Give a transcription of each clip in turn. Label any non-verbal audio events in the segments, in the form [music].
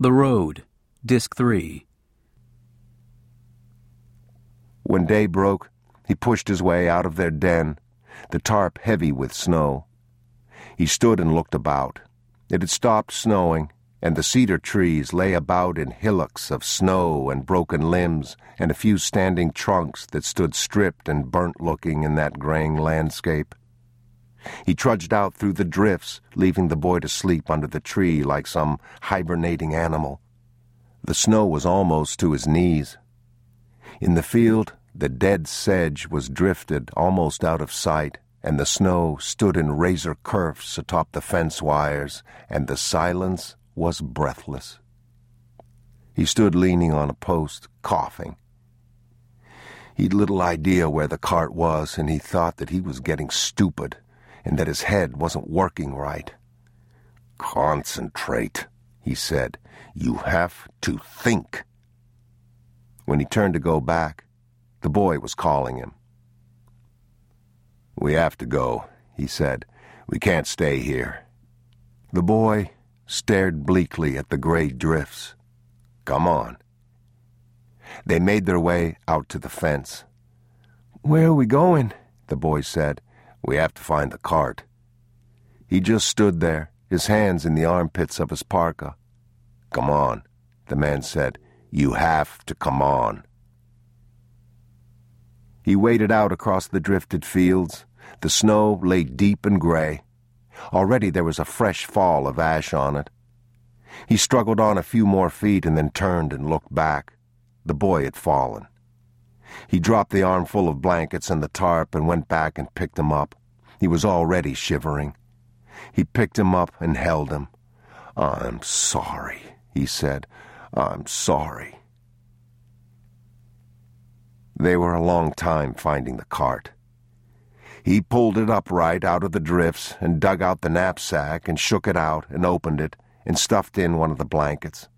The Road, Disc 3. When day broke, he pushed his way out of their den, the tarp heavy with snow. He stood and looked about. It had stopped snowing, and the cedar trees lay about in hillocks of snow and broken limbs, and a few standing trunks that stood stripped and burnt looking in that graying landscape. He trudged out through the drifts, leaving the boy to sleep under the tree like some hibernating animal. The snow was almost to his knees. In the field, the dead sedge was drifted almost out of sight, and the snow stood in razor kerfs atop the fence wires, and the silence was breathless. He stood leaning on a post, coughing. He'd little idea where the cart was, and he thought that he was getting stupid and that his head wasn't working right. Concentrate, he said. You have to think. When he turned to go back, the boy was calling him. We have to go, he said. We can't stay here. The boy stared bleakly at the gray drifts. Come on. They made their way out to the fence. Where are we going? the boy said. We have to find the cart. He just stood there, his hands in the armpits of his parka. Come on, the man said. You have to come on. He waded out across the drifted fields. The snow lay deep and gray. Already there was a fresh fall of ash on it. He struggled on a few more feet and then turned and looked back. The boy had fallen. He dropped the armful of blankets and the tarp and went back and picked him up. He was already shivering. He picked him up and held him. I'm sorry, he said. I'm sorry. They were a long time finding the cart. He pulled it upright out of the drifts and dug out the knapsack and shook it out and opened it and stuffed in one of the blankets.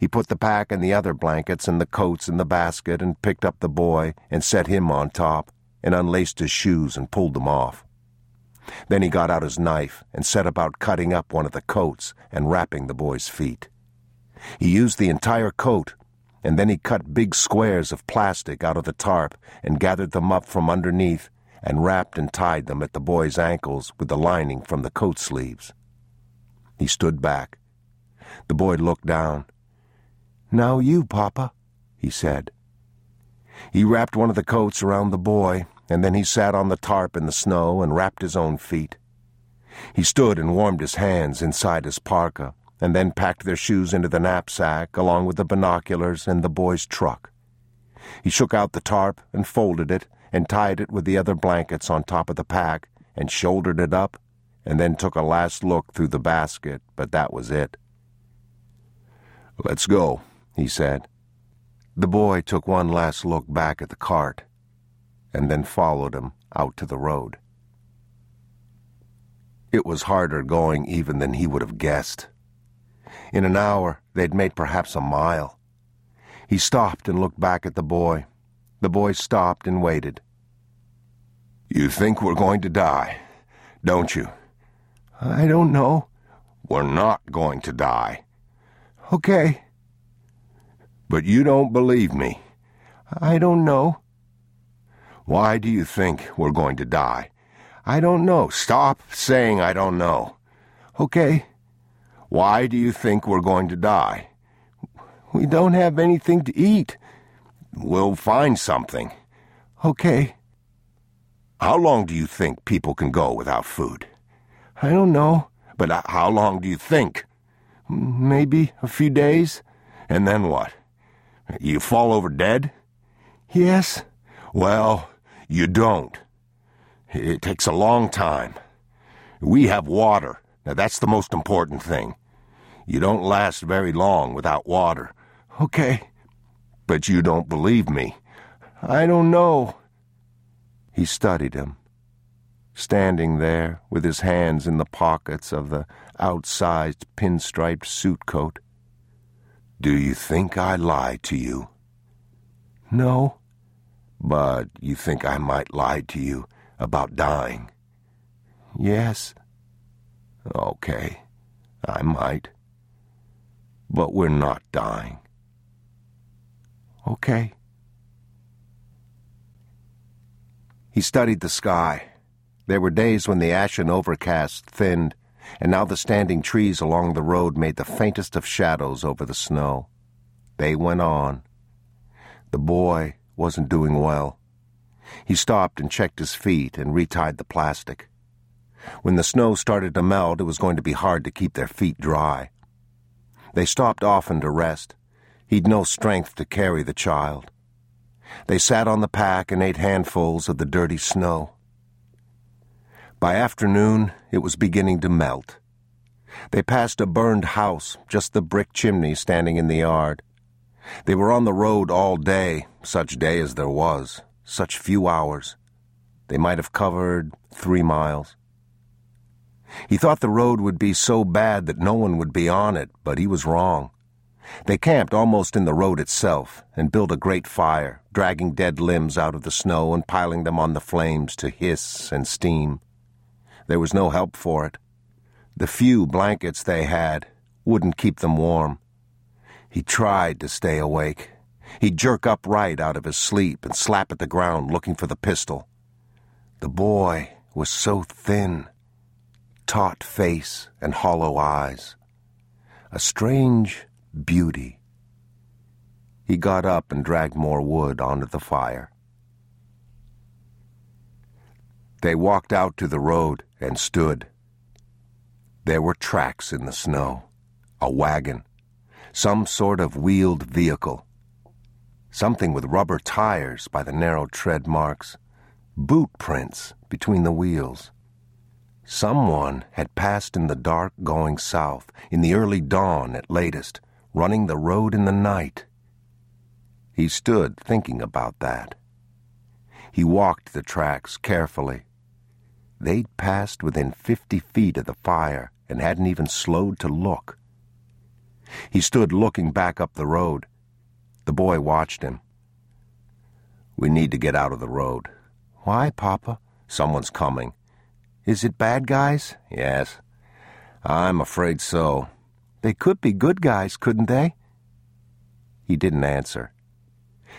He put the pack and the other blankets and the coats in the basket and picked up the boy and set him on top and unlaced his shoes and pulled them off. Then he got out his knife and set about cutting up one of the coats and wrapping the boy's feet. He used the entire coat, and then he cut big squares of plastic out of the tarp and gathered them up from underneath and wrapped and tied them at the boy's ankles with the lining from the coat sleeves. He stood back. The boy looked down. Now you, Papa, he said. He wrapped one of the coats around the boy, and then he sat on the tarp in the snow and wrapped his own feet. He stood and warmed his hands inside his parka, and then packed their shoes into the knapsack along with the binoculars and the boy's truck. He shook out the tarp and folded it and tied it with the other blankets on top of the pack and shouldered it up and then took a last look through the basket, but that was it. Let's go, he said. The boy took one last look back at the cart and then followed him out to the road. It was harder going even than he would have guessed. In an hour, they'd made perhaps a mile. He stopped and looked back at the boy. The boy stopped and waited. You think we're going to die, don't you? I don't know. We're not going to die. Okay. But you don't believe me. I don't know. Why do you think we're going to die? I don't know. Stop saying I don't know. Okay. Why do you think we're going to die? We don't have anything to eat. We'll find something. Okay. How long do you think people can go without food? I don't know. But uh, how long do you think? Maybe a few days. And then what? You fall over dead? Yes. Well, you don't. It takes a long time. We have water. Now, that's the most important thing. You don't last very long without water. Okay. But you don't believe me. I don't know. He studied him standing there with his hands in the pockets of the outsized pinstriped suit coat. Do you think I lie to you? No. But you think I might lie to you about dying? Yes. Okay, I might. But we're not dying. Okay. He studied the sky. There were days when the ashen overcast thinned, and now the standing trees along the road made the faintest of shadows over the snow. They went on. The boy wasn't doing well. He stopped and checked his feet and retied the plastic. When the snow started to melt, it was going to be hard to keep their feet dry. They stopped often to rest. He'd no strength to carry the child. They sat on the pack and ate handfuls of the dirty snow. By afternoon, it was beginning to melt. They passed a burned house, just the brick chimney standing in the yard. They were on the road all day, such day as there was, such few hours. They might have covered three miles. He thought the road would be so bad that no one would be on it, but he was wrong. They camped almost in the road itself and built a great fire, dragging dead limbs out of the snow and piling them on the flames to hiss and steam. There was no help for it. The few blankets they had wouldn't keep them warm. He tried to stay awake. He'd jerk upright out of his sleep and slap at the ground looking for the pistol. The boy was so thin, taut face and hollow eyes. A strange beauty. He got up and dragged more wood onto the fire. They walked out to the road and stood. There were tracks in the snow, a wagon, some sort of wheeled vehicle, something with rubber tires by the narrow tread marks, boot prints between the wheels. Someone had passed in the dark going south, in the early dawn at latest, running the road in the night. He stood thinking about that. He walked the tracks carefully. They'd passed within fifty feet of the fire and hadn't even slowed to look. He stood looking back up the road. The boy watched him. We need to get out of the road. Why, Papa? Someone's coming. Is it bad guys? Yes. I'm afraid so. They could be good guys, couldn't they? He didn't answer.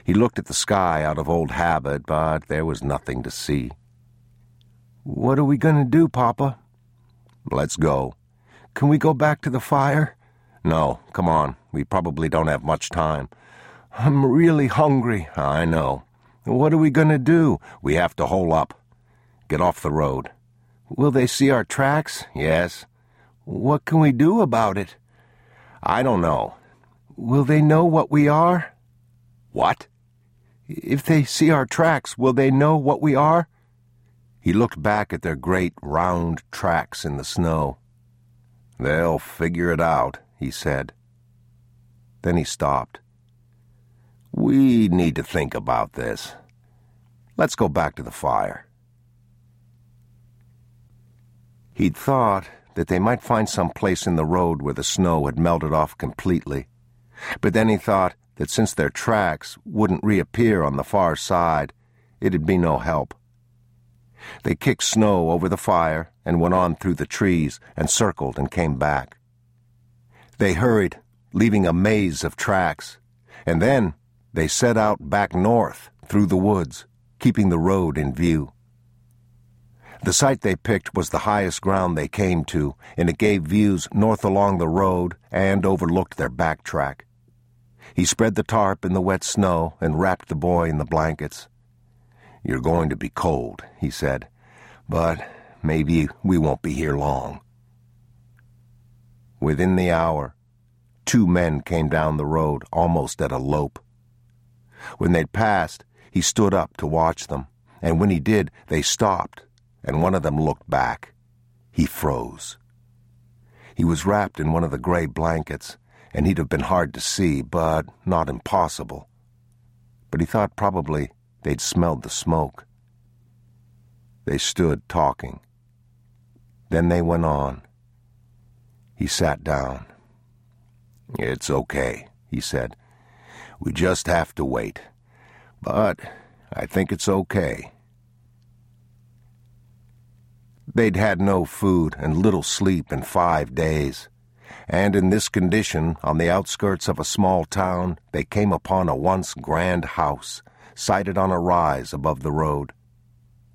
He looked at the sky out of old habit, but there was nothing to see. What are we going to do, Papa? Let's go. Can we go back to the fire? No, come on. We probably don't have much time. I'm really hungry. I know. What are we going to do? We have to hole up. Get off the road. Will they see our tracks? Yes. What can we do about it? I don't know. Will they know what we are? What? If they see our tracks, will they know what we are? He looked back at their great round tracks in the snow. They'll figure it out, he said. Then he stopped. We need to think about this. Let's go back to the fire. He'd thought that they might find some place in the road where the snow had melted off completely. But then he thought that since their tracks wouldn't reappear on the far side, it'd be no help. They kicked snow over the fire and went on through the trees and circled and came back. They hurried, leaving a maze of tracks, and then they set out back north through the woods, keeping the road in view. The site they picked was the highest ground they came to, and it gave views north along the road and overlooked their back track. He spread the tarp in the wet snow and wrapped the boy in the blankets. You're going to be cold, he said, but maybe we won't be here long. Within the hour, two men came down the road almost at a lope. When they'd passed, he stood up to watch them, and when he did, they stopped and one of them looked back. He froze. He was wrapped in one of the gray blankets, and he'd have been hard to see, but not impossible. But he thought probably they'd smelled the smoke. They stood talking. Then they went on. He sat down. It's okay, he said. We just have to wait. But I think it's okay. They'd had no food and little sleep in five days. and in this condition, on the outskirts of a small town, they came upon a once grand house, sited on a rise above the road.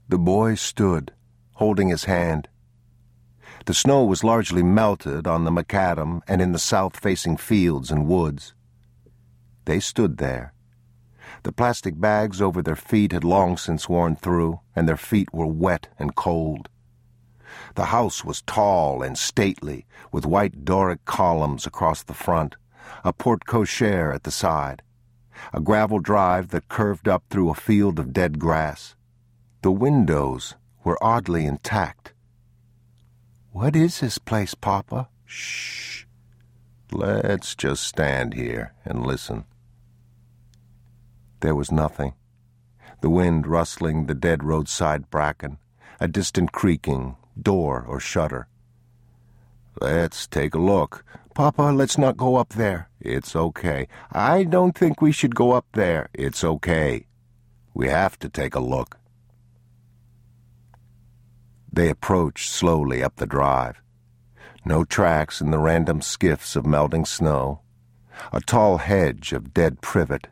The boy stood, holding his hand. The snow was largely melted on the macadam and in the south-facing fields and woods. They stood there. The plastic bags over their feet had long since worn through, and their feet were wet and cold. The house was tall and stately, with white Doric columns across the front, a porte cochere at the side, a gravel drive that curved up through a field of dead grass. The windows were oddly intact. What is this place, Papa? Shh. Let's just stand here and listen. There was nothing. The wind rustling the dead roadside bracken, a distant creaking, door or shutter. Let's take a look. Papa, let's not go up there. It's okay. I don't think we should go up there. It's okay. We have to take a look. They approached slowly up the drive. No tracks in the random skiffs of melting snow. A tall hedge of dead privet.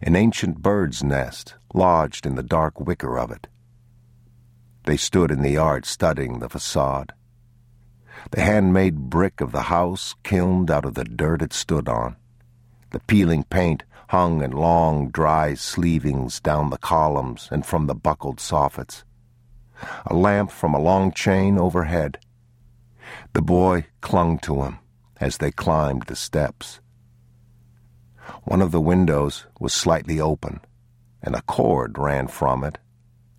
An ancient bird's nest lodged in the dark wicker of it. They stood in the yard studying the facade. The handmade brick of the house kilned out of the dirt it stood on. The peeling paint hung in long, dry sleevings down the columns and from the buckled soffits. A lamp from a long chain overhead. The boy clung to him as they climbed the steps. One of the windows was slightly open, and a cord ran from it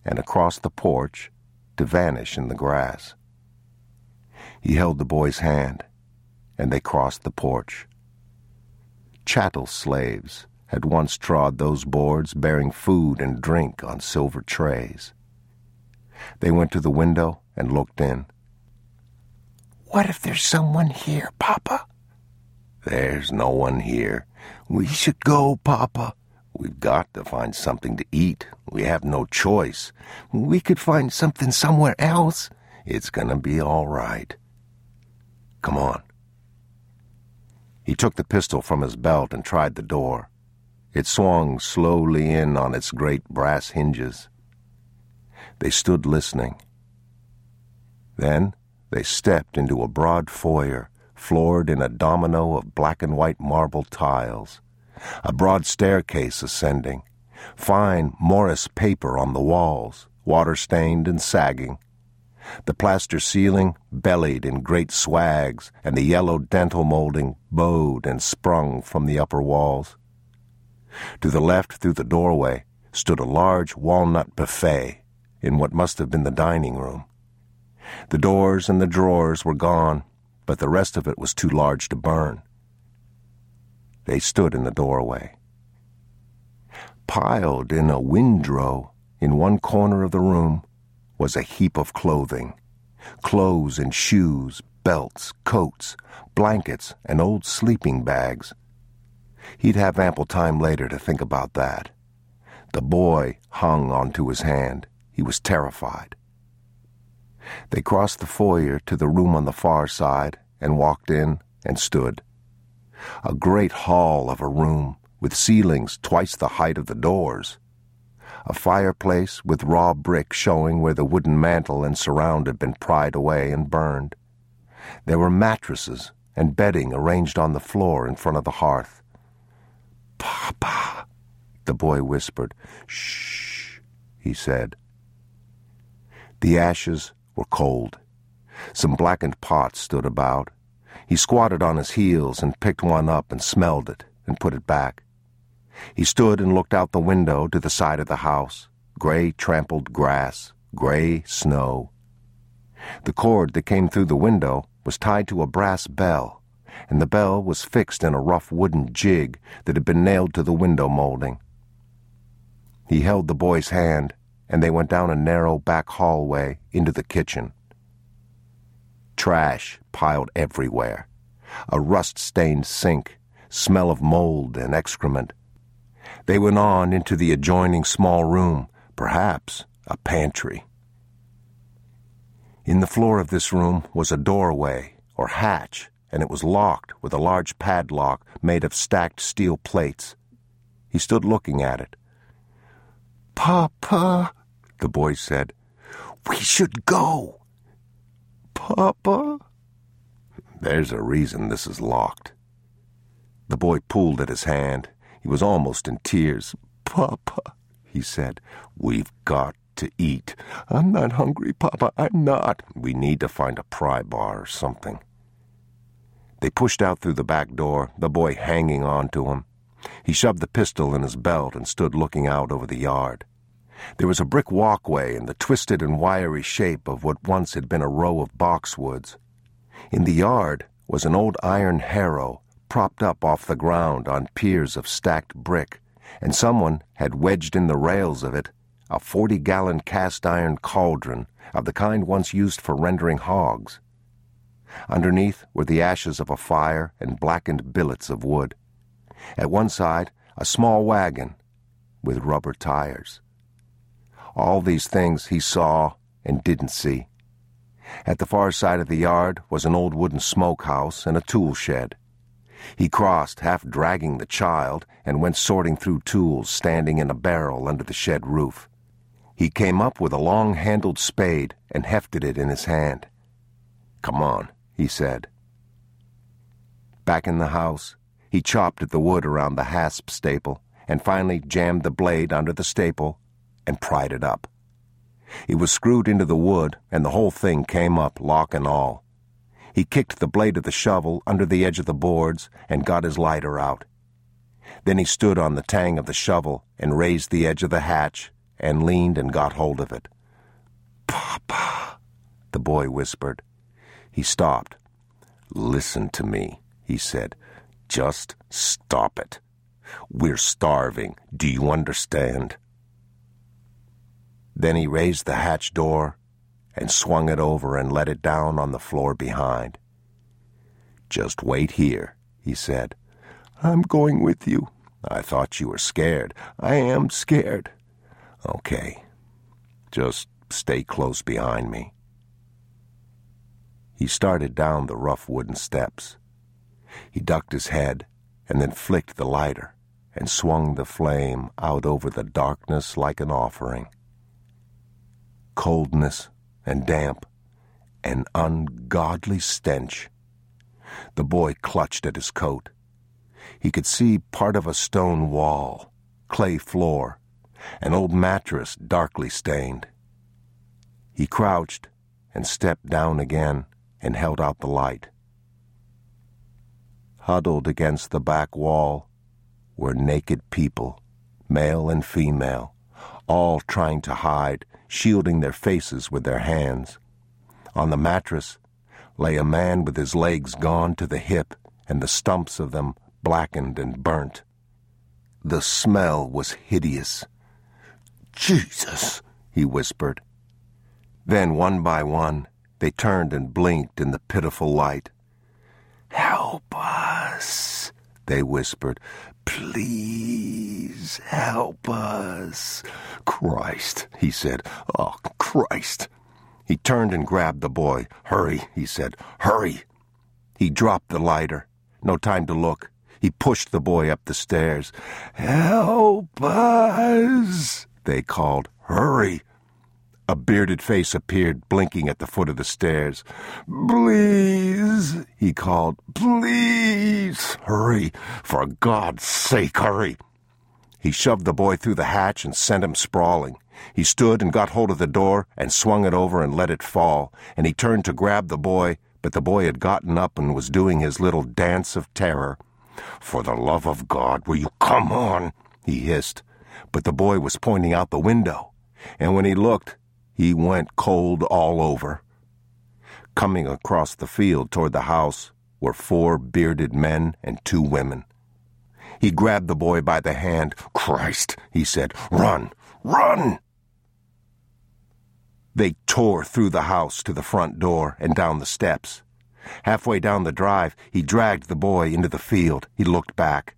and across the porch to vanish in the grass. He held the boy's hand, and they crossed the porch. Chattel slaves had once trod those boards bearing food and drink on silver trays. They went to the window and looked in. What if there's someone here, Papa? There's no one here. We should go, Papa. We've got to find something to eat. We have no choice. We could find something somewhere else. It's gonna be all right. Come on. He took the pistol from his belt and tried the door. It swung slowly in on its great brass hinges. They stood listening. Then they stepped into a broad foyer, floored in a domino of black and white marble tiles a broad staircase ascending, fine Morris paper on the walls, water stained and sagging. The plaster ceiling bellied in great swags, and the yellow dentil molding bowed and sprung from the upper walls. To the left, through the doorway, stood a large walnut buffet in what must have been the dining room. The doors and the drawers were gone, but the rest of it was too large to burn. They stood in the doorway. Piled in a windrow in one corner of the room was a heap of clothing clothes and shoes, belts, coats, blankets, and old sleeping bags. He'd have ample time later to think about that. The boy hung onto his hand. He was terrified. They crossed the foyer to the room on the far side and walked in and stood a great hall of a room with ceilings twice the height of the doors, a fireplace with raw brick showing where the wooden mantel and surround had been pried away and burned. There were mattresses and bedding arranged on the floor in front of the hearth. Papa, the boy whispered. Shh, he said. The ashes were cold. Some blackened pots stood about, he squatted on his heels and picked one up and smelled it and put it back. He stood and looked out the window to the side of the house. Gray trampled grass, gray snow. The cord that came through the window was tied to a brass bell, and the bell was fixed in a rough wooden jig that had been nailed to the window molding. He held the boy's hand, and they went down a narrow back hallway into the kitchen trash piled everywhere, a rust stained sink, smell of mold and excrement. They went on into the adjoining small room, perhaps a pantry. In the floor of this room was a doorway or hatch, and it was locked with a large padlock made of stacked steel plates. He stood looking at it. Papa, the boy said, we should go. Papa? There's a reason this is locked. The boy pulled at his hand. He was almost in tears. Papa, he said, we've got to eat. I'm not hungry, Papa. I'm not. We need to find a pry bar or something. They pushed out through the back door, the boy hanging on to him. He shoved the pistol in his belt and stood looking out over the yard. There was a brick walkway in the twisted and wiry shape of what once had been a row of boxwoods. In the yard was an old iron harrow propped up off the ground on piers of stacked brick, and someone had wedged in the rails of it a forty gallon cast iron cauldron of the kind once used for rendering hogs. Underneath were the ashes of a fire and blackened billets of wood. At one side, a small wagon with rubber tires. All these things he saw and didn't see. At the far side of the yard was an old wooden smokehouse and a tool shed. He crossed, half dragging the child, and went sorting through tools standing in a barrel under the shed roof. He came up with a long handled spade and hefted it in his hand. Come on, he said. Back in the house, he chopped at the wood around the hasp staple and finally jammed the blade under the staple and pried it up. It was screwed into the wood, and the whole thing came up, lock and all. He kicked the blade of the shovel under the edge of the boards and got his lighter out. Then he stood on the tang of the shovel and raised the edge of the hatch and leaned and got hold of it. Papa, the boy whispered. He stopped. Listen to me, he said. Just stop it. We're starving. Do you understand? Then he raised the hatch door and swung it over and let it down on the floor behind. Just wait here, he said. I'm going with you. I thought you were scared. I am scared. Okay. Just stay close behind me. He started down the rough wooden steps. He ducked his head and then flicked the lighter and swung the flame out over the darkness like an offering. Coldness and damp, an ungodly stench. The boy clutched at his coat. He could see part of a stone wall, clay floor, an old mattress darkly stained. He crouched and stepped down again and held out the light. Huddled against the back wall were naked people, male and female, all trying to hide, shielding their faces with their hands. On the mattress lay a man with his legs gone to the hip and the stumps of them blackened and burnt. The smell was hideous. Jesus, he whispered. Then, one by one, they turned and blinked in the pitiful light. Help us, they whispered. Please help us. Christ, he said. Oh, Christ. He turned and grabbed the boy. Hurry, he said. Hurry. He dropped the lighter. No time to look. He pushed the boy up the stairs. Help us they called. Hurry! A bearded face appeared, blinking at the foot of the stairs. Please, he called. Please, hurry. For God's sake, hurry. He shoved the boy through the hatch and sent him sprawling. He stood and got hold of the door and swung it over and let it fall, and he turned to grab the boy, but the boy had gotten up and was doing his little dance of terror. For the love of God, will you come on? he hissed but the boy was pointing out the window, and when he looked, he went cold all over. Coming across the field toward the house were four bearded men and two women. He grabbed the boy by the hand. Christ, he said, run, run! They tore through the house to the front door and down the steps. Halfway down the drive, he dragged the boy into the field. He looked back.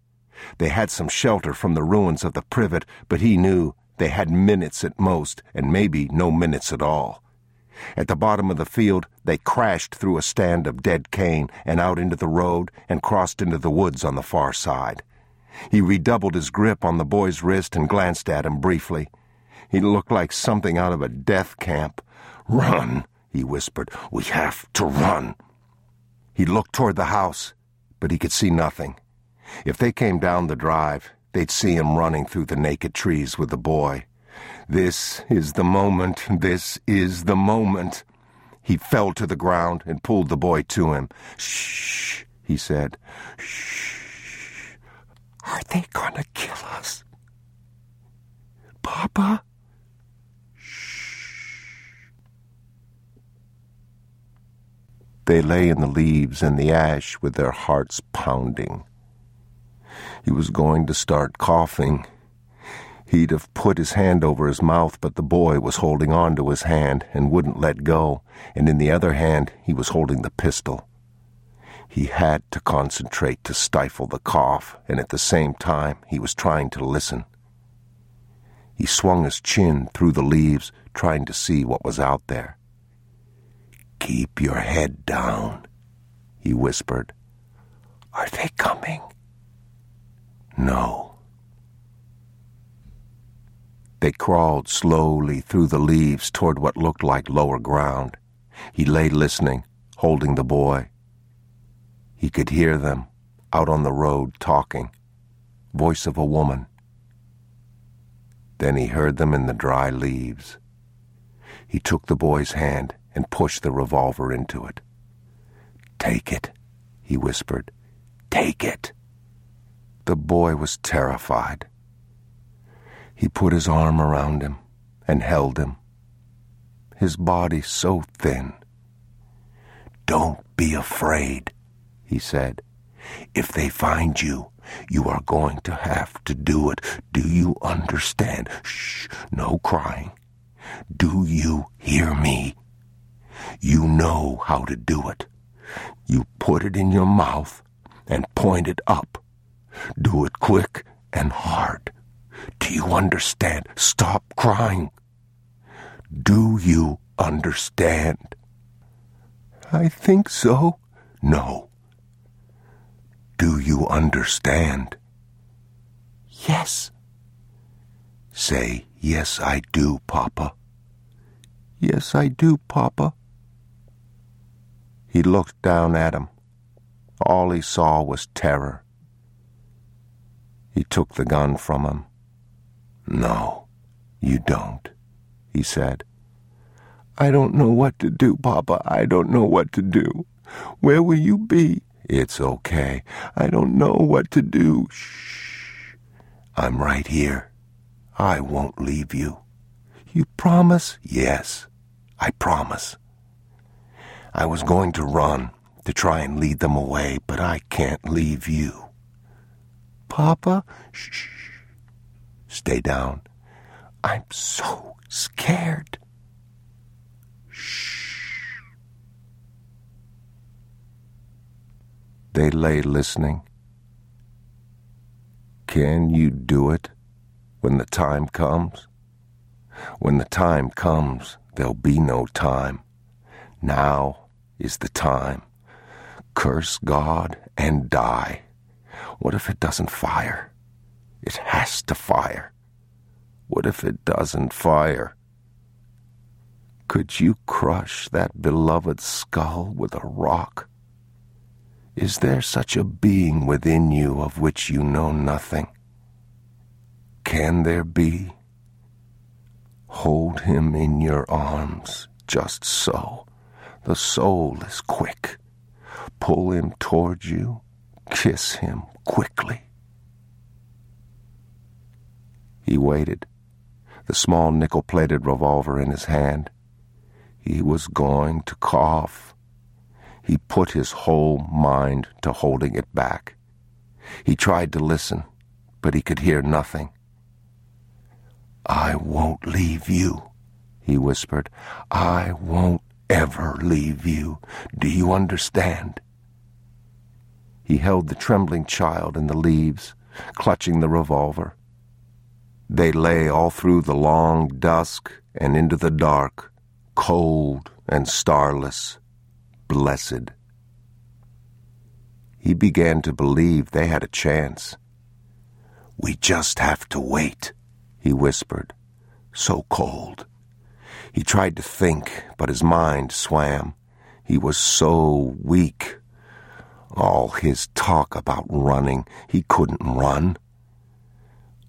They had some shelter from the ruins of the privet, but he knew they had minutes at most, and maybe no minutes at all. At the bottom of the field, they crashed through a stand of dead cane and out into the road and crossed into the woods on the far side. He redoubled his grip on the boy's wrist and glanced at him briefly. He looked like something out of a death camp. Run, he whispered. We have to run. He looked toward the house, but he could see nothing. If they came down the drive, they'd see him running through the naked trees with the boy. This is the moment. This is the moment. He fell to the ground and pulled the boy to him. Shh, he said. Shh. Are they gonna kill us? Papa? Shh. They lay in the leaves and the ash with their hearts pounding. He was going to start coughing. He'd have put his hand over his mouth, but the boy was holding on to his hand and wouldn't let go, and in the other hand he was holding the pistol. He had to concentrate to stifle the cough, and at the same time he was trying to listen. He swung his chin through the leaves, trying to see what was out there. Keep your head down, he whispered. Are they? No. They crawled slowly through the leaves toward what looked like lower ground. He lay listening, holding the boy. He could hear them out on the road talking. Voice of a woman. Then he heard them in the dry leaves. He took the boy's hand and pushed the revolver into it. Take it, he whispered. Take it. The boy was terrified. He put his arm around him and held him, his body so thin. Don't be afraid, he said. If they find you, you are going to have to do it. Do you understand? Shh, no crying. Do you hear me? You know how to do it. You put it in your mouth and point it up. Do it quick and hard. Do you understand? Stop crying. Do you understand? I think so. No. Do you understand? Yes. Say, Yes, I do, Papa. Yes, I do, Papa. He looked down at him. All he saw was terror. He took the gun from him. No, you don't, he said. I don't know what to do, Papa. I don't know what to do. Where will you be? It's okay. I don't know what to do. Shh. I'm right here. I won't leave you. You promise? Yes, I promise. I was going to run to try and lead them away, but I can't leave you. Papa? Shh. Stay down. I'm so scared. Shh. They lay listening. Can you do it when the time comes? When the time comes, there'll be no time. Now is the time. Curse God and die. What if it doesn't fire? It has to fire. What if it doesn't fire? Could you crush that beloved skull with a rock? Is there such a being within you of which you know nothing? Can there be? Hold him in your arms, just so. The soul is quick. Pull him toward you. Kiss him quickly. He waited, the small nickel plated revolver in his hand. He was going to cough he put his whole mind to holding it back. He tried to listen, but he could hear nothing. I won't leave you, he whispered. I won't ever leave you. Do you understand? He held the trembling child in the leaves, clutching the revolver. They lay all through the long dusk and into the dark, cold and starless, blessed. He began to believe they had a chance. We just have to wait, he whispered, so cold. He tried to think, but his mind swam. He was so weak. All his talk about running, he couldn't run.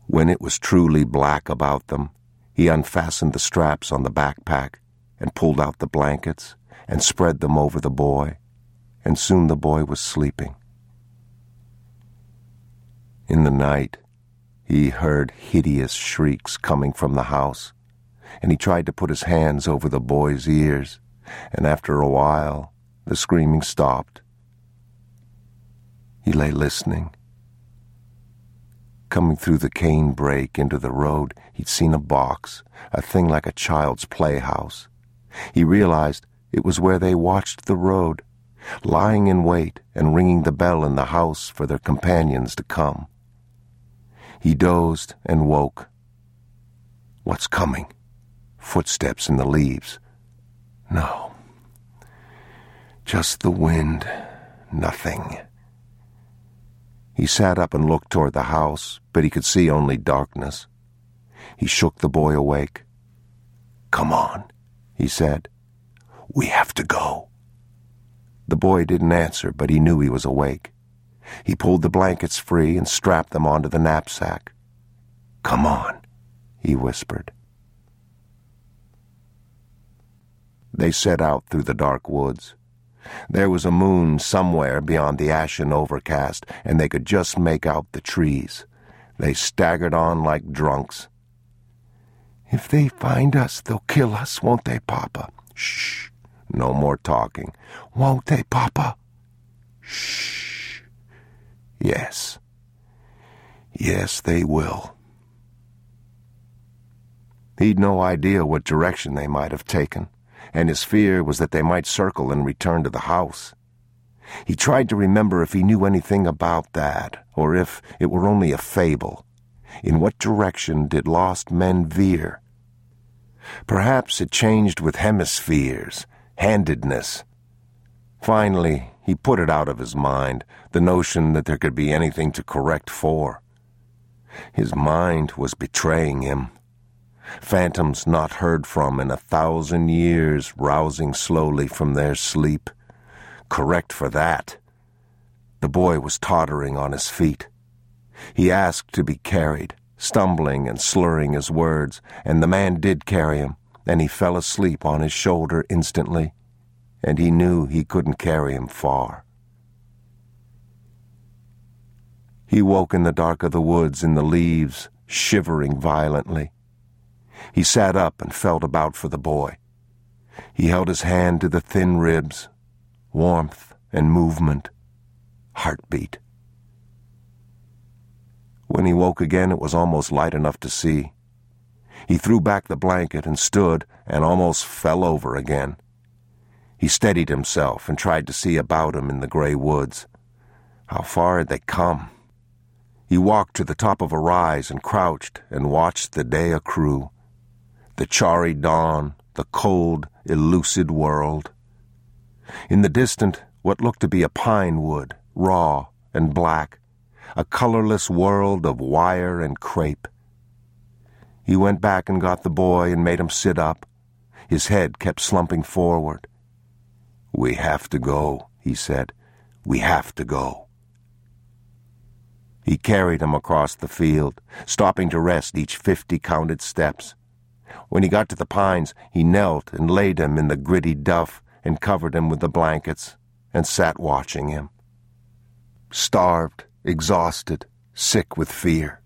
When it was truly black about them, he unfastened the straps on the backpack and pulled out the blankets and spread them over the boy, and soon the boy was sleeping. In the night, he heard hideous shrieks coming from the house, and he tried to put his hands over the boy's ears, and after a while, the screaming stopped. He lay listening. Coming through the cane break into the road, he'd seen a box, a thing like a child's playhouse. He realized it was where they watched the road, lying in wait and ringing the bell in the house for their companions to come. He dozed and woke. What's coming? Footsteps in the leaves. No. Just the wind. Nothing. He sat up and looked toward the house, but he could see only darkness. He shook the boy awake. Come on, he said. We have to go. The boy didn't answer, but he knew he was awake. He pulled the blankets free and strapped them onto the knapsack. Come on, he whispered. They set out through the dark woods. There was a moon somewhere beyond the ashen overcast, and they could just make out the trees. They staggered on like drunks. If they find us, they'll kill us, won't they, Papa? Shh. No more talking. Won't they, Papa? Shh. Yes. Yes, they will. He'd no idea what direction they might have taken, and his fear was that they might circle and return to the house. He tried to remember if he knew anything about that, or if it were only a fable. In what direction did lost men veer? Perhaps it changed with hemispheres, handedness. Finally, he put it out of his mind, the notion that there could be anything to correct for. His mind was betraying him. Phantoms not heard from in a thousand years rousing slowly from their sleep. Correct for that. The boy was tottering on his feet. He asked to be carried, stumbling and slurring his words, and the man did carry him, and he fell asleep on his shoulder instantly and he knew he couldn't carry him far. He woke in the dark of the woods in the leaves, shivering violently. He sat up and felt about for the boy. He held his hand to the thin ribs, warmth and movement, heartbeat. When he woke again, it was almost light enough to see. He threw back the blanket and stood and almost fell over again. He steadied himself and tried to see about him in the gray woods. How far had they come? He walked to the top of a rise and crouched and watched the day accrue. The charry dawn, the cold, elusive world. In the distant, what looked to be a pine wood, raw and black, a colorless world of wire and crepe. He went back and got the boy and made him sit up. His head kept slumping forward. We have to go, he said. We have to go. He carried him across the field, stopping to rest each fifty counted steps. When he got to the pines, he knelt and laid him in the gritty duff and covered him with the blankets and sat watching him. Starved, exhausted, sick with fear.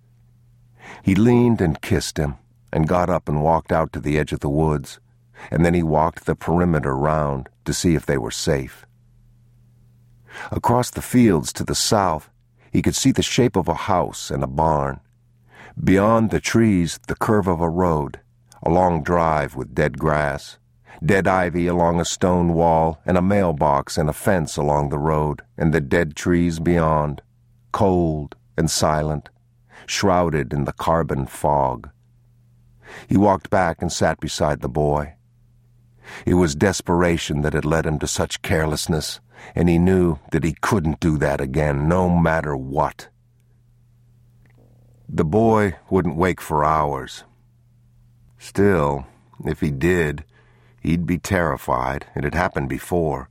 He leaned and kissed him and got up and walked out to the edge of the woods and then he walked the perimeter round to see if they were safe. Across the fields to the south, he could see the shape of a house and a barn. Beyond the trees, the curve of a road, a long drive with dead grass, dead ivy along a stone wall, and a mailbox and a fence along the road, and the dead trees beyond, cold and silent, shrouded in the carbon fog. He walked back and sat beside the boy. It was desperation that had led him to such carelessness, and he knew that he couldn't do that again, no matter what. The boy wouldn't wake for hours. Still, if he did, he'd be terrified. It had happened before.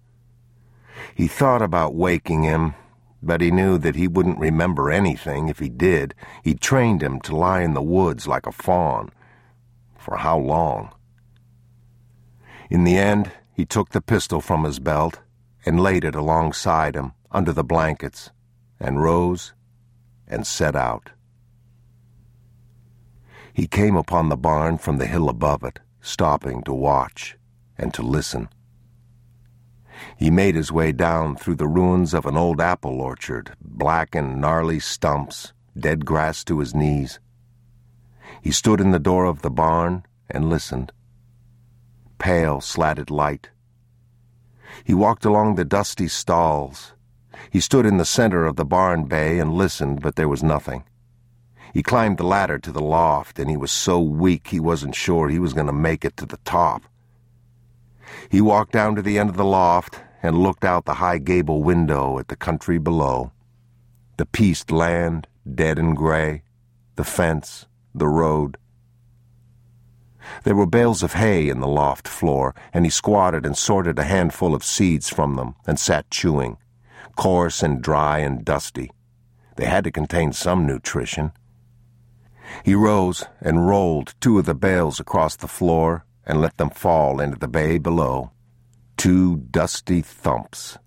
He thought about waking him, but he knew that he wouldn't remember anything if he did. He'd trained him to lie in the woods like a fawn. For how long? In the end, he took the pistol from his belt and laid it alongside him under the blankets and rose and set out. He came upon the barn from the hill above it, stopping to watch and to listen. He made his way down through the ruins of an old apple orchard, black and gnarly stumps, dead grass to his knees. He stood in the door of the barn and listened. Pale, slatted light. He walked along the dusty stalls. He stood in the center of the barn bay and listened, but there was nothing. He climbed the ladder to the loft, and he was so weak he wasn't sure he was going to make it to the top. He walked down to the end of the loft and looked out the high gable window at the country below. The pieced land, dead and gray, the fence, the road. There were bales of hay in the loft floor, and he squatted and sorted a handful of seeds from them and sat chewing, coarse and dry and dusty. They had to contain some nutrition. He rose and rolled two of the bales across the floor and let them fall into the bay below. Two dusty thumps.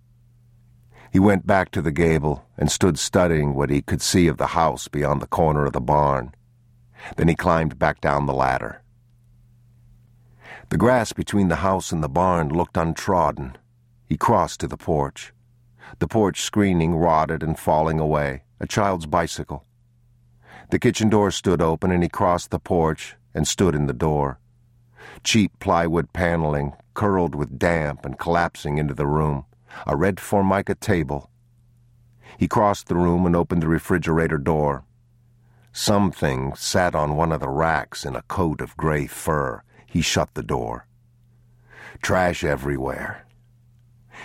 He went back to the gable and stood studying what he could see of the house beyond the corner of the barn. Then he climbed back down the ladder. The grass between the house and the barn looked untrodden. He crossed to the porch. The porch screening rotted and falling away, a child's bicycle. The kitchen door stood open, and he crossed the porch and stood in the door. Cheap plywood paneling curled with damp and collapsing into the room. A red formica table. He crossed the room and opened the refrigerator door. Something sat on one of the racks in a coat of gray fur. He shut the door. Trash everywhere.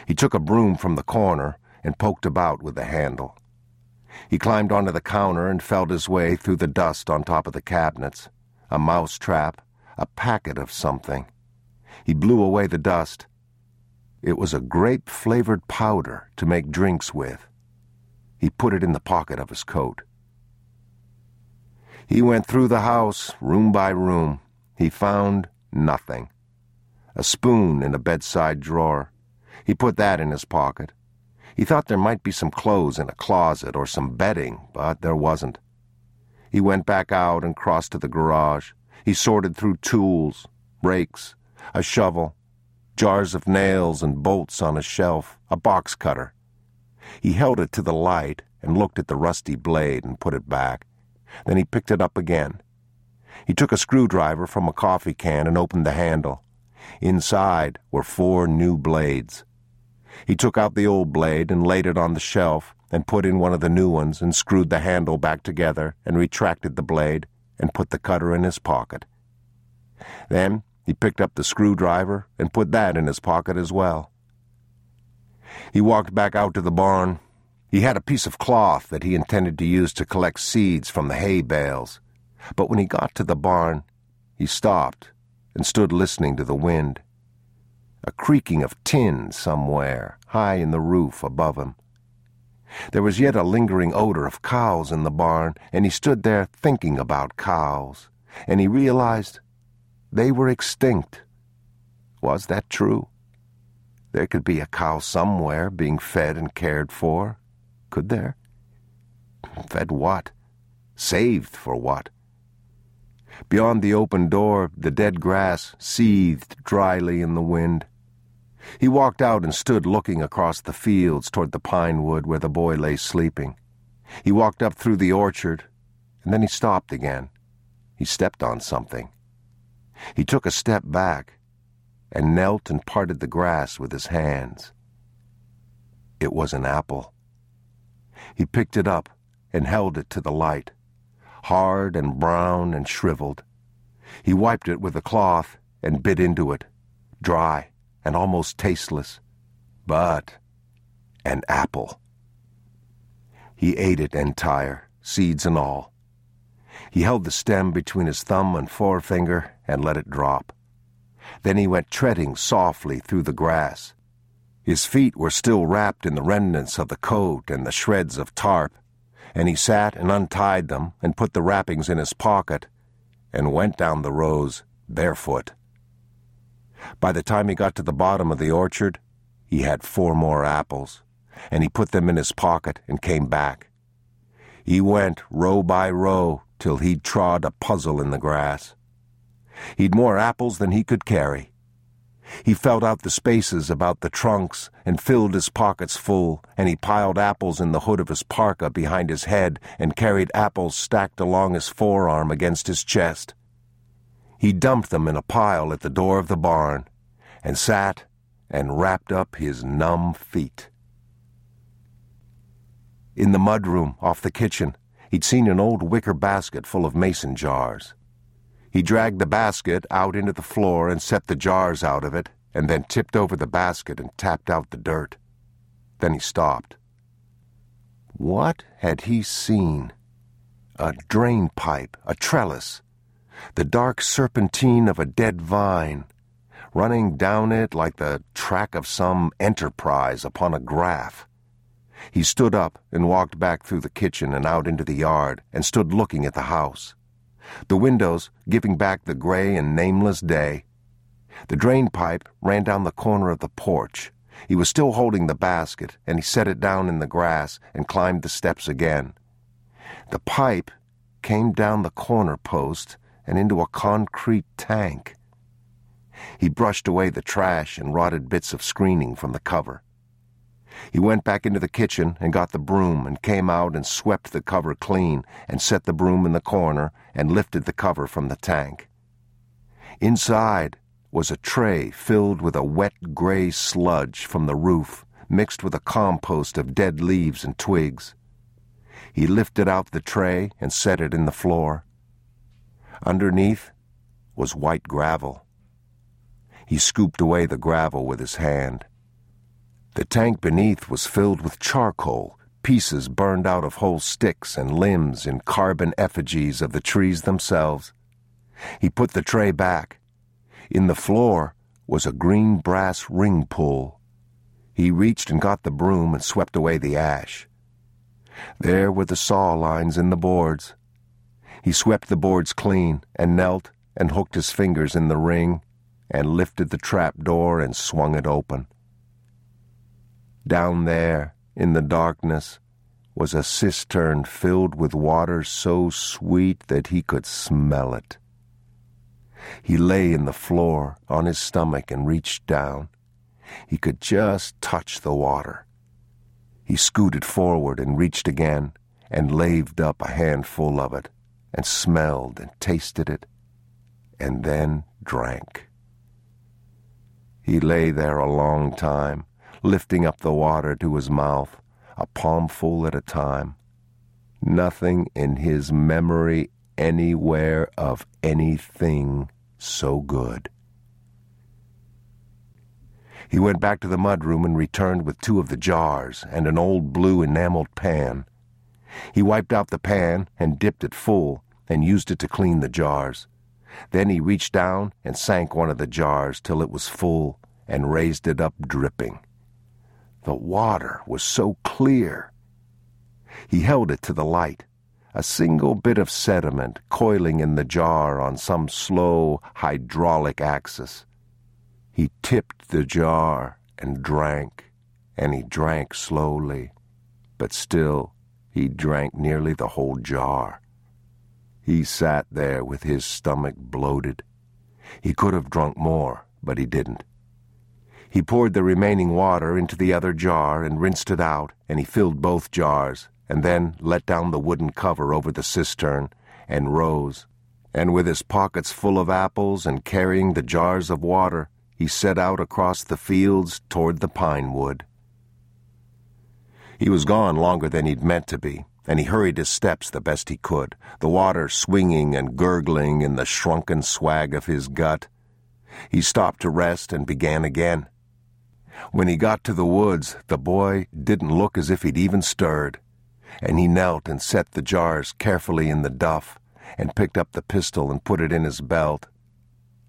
He took a broom from the corner and poked about with the handle. He climbed onto the counter and felt his way through the dust on top of the cabinets. A mouse trap, a packet of something. He blew away the dust. It was a grape flavored powder to make drinks with. He put it in the pocket of his coat. He went through the house, room by room. He found nothing. A spoon in a bedside drawer. He put that in his pocket. He thought there might be some clothes in a closet or some bedding, but there wasn't. He went back out and crossed to the garage. He sorted through tools, rakes, a shovel, jars of nails and bolts on a shelf, a box cutter. He held it to the light and looked at the rusty blade and put it back. Then he picked it up again. He took a screwdriver from a coffee can and opened the handle. Inside were four new blades. He took out the old blade and laid it on the shelf and put in one of the new ones and screwed the handle back together and retracted the blade and put the cutter in his pocket. Then he picked up the screwdriver and put that in his pocket as well. He walked back out to the barn. He had a piece of cloth that he intended to use to collect seeds from the hay bales. But when he got to the barn, he stopped and stood listening to the wind a creaking of tin somewhere, high in the roof above him. There was yet a lingering odor of cows in the barn, and he stood there thinking about cows, and he realized they were extinct. Was that true? There could be a cow somewhere being fed and cared for, could there? Fed what? Saved for what? Beyond the open door, the dead grass seethed dryly in the wind. He walked out and stood looking across the fields toward the pine wood where the boy lay sleeping. He walked up through the orchard, and then he stopped again. He stepped on something. He took a step back and knelt and parted the grass with his hands. It was an apple. He picked it up and held it to the light, hard and brown and shriveled. He wiped it with a cloth and bit into it dry and almost tasteless, but an apple. He ate it entire, seeds and all. He held the stem between his thumb and forefinger and let it drop. Then he went treading softly through the grass. His feet were still wrapped in the remnants of the coat and the shreds of tarp, and he sat and untied them and put the wrappings in his pocket and went down the rows barefoot. By the time he got to the bottom of the orchard, he had four more apples, and he put them in his pocket and came back. He went row by row till he'd trod a puzzle in the grass. He'd more apples than he could carry. He felt out the spaces about the trunks and filled his pockets full, and he piled apples in the hood of his parka behind his head and carried apples stacked along his forearm against his chest. He dumped them in a pile at the door of the barn and sat and wrapped up his numb feet. In the mudroom off the kitchen, he'd seen an old wicker basket full of mason jars. He dragged the basket out into the floor and set the jars out of it, and then tipped over the basket and tapped out the dirt. Then he stopped. What had he seen? A drain pipe, a trellis, the dark serpentine of a dead vine, running down it like the track of some enterprise upon a graph. He stood up and walked back through the kitchen and out into the yard and stood looking at the house the windows giving back the gray and nameless day. The drain pipe ran down the corner of the porch. He was still holding the basket, and he set it down in the grass and climbed the steps again. The pipe came down the corner post and into a concrete tank. He brushed away the trash and rotted bits of screening from the cover. He went back into the kitchen and got the broom and came out and swept the cover clean and set the broom in the corner and lifted the cover from the tank. Inside was a tray filled with a wet gray sludge from the roof mixed with a compost of dead leaves and twigs. He lifted out the tray and set it in the floor. Underneath was white gravel. He scooped away the gravel with his hand. The tank beneath was filled with charcoal, pieces burned out of whole sticks and limbs in carbon effigies of the trees themselves. He put the tray back. In the floor was a green brass ring pull. He reached and got the broom and swept away the ash. There were the saw lines in the boards. He swept the boards clean and knelt and hooked his fingers in the ring and lifted the trap door and swung it open. Down there, in the darkness, was a cistern filled with water so sweet that he could smell it. He lay in the floor on his stomach and reached down. He could just touch the water. He scooted forward and reached again and laved up a handful of it and smelled and tasted it and then drank. He lay there a long time lifting up the water to his mouth, a palmful at a time. Nothing in his memory anywhere of anything so good. He went back to the mudroom and returned with two of the jars and an old blue enameled pan. He wiped out the pan and dipped it full and used it to clean the jars. Then he reached down and sank one of the jars till it was full and raised it up dripping. The water was so clear. He held it to the light, a single bit of sediment coiling in the jar on some slow hydraulic axis. He tipped the jar and drank, and he drank slowly, but still he drank nearly the whole jar. He sat there with his stomach bloated. He could have drunk more, but he didn't. He poured the remaining water into the other jar and rinsed it out, and he filled both jars, and then let down the wooden cover over the cistern, and rose. And with his pockets full of apples and carrying the jars of water, he set out across the fields toward the pine wood. He was gone longer than he'd meant to be, and he hurried his steps the best he could, the water swinging and gurgling in the shrunken swag of his gut. He stopped to rest and began again. When he got to the woods, the boy didn't look as if he'd even stirred, and he knelt and set the jars carefully in the duff and picked up the pistol and put it in his belt.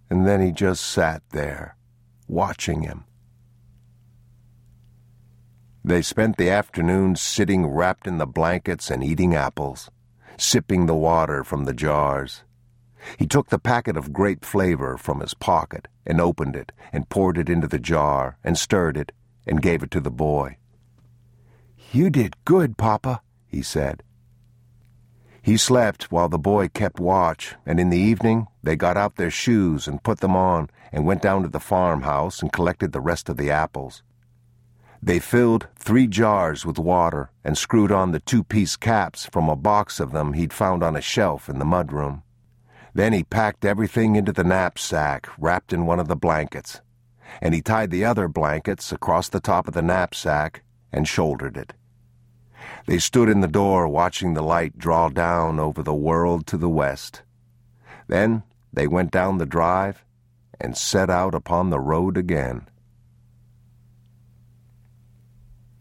And then he just sat there, watching him. They spent the afternoon sitting wrapped in the blankets and eating apples, sipping the water from the jars. He took the packet of grape flavor from his pocket and opened it and poured it into the jar and stirred it and gave it to the boy. You did good, Papa, he said. He slept while the boy kept watch, and in the evening they got out their shoes and put them on and went down to the farmhouse and collected the rest of the apples. They filled three jars with water and screwed on the two piece caps from a box of them he'd found on a shelf in the mudroom. Then he packed everything into the knapsack, wrapped in one of the blankets, and he tied the other blankets across the top of the knapsack and shouldered it. They stood in the door watching the light draw down over the world to the west. Then they went down the drive and set out upon the road again.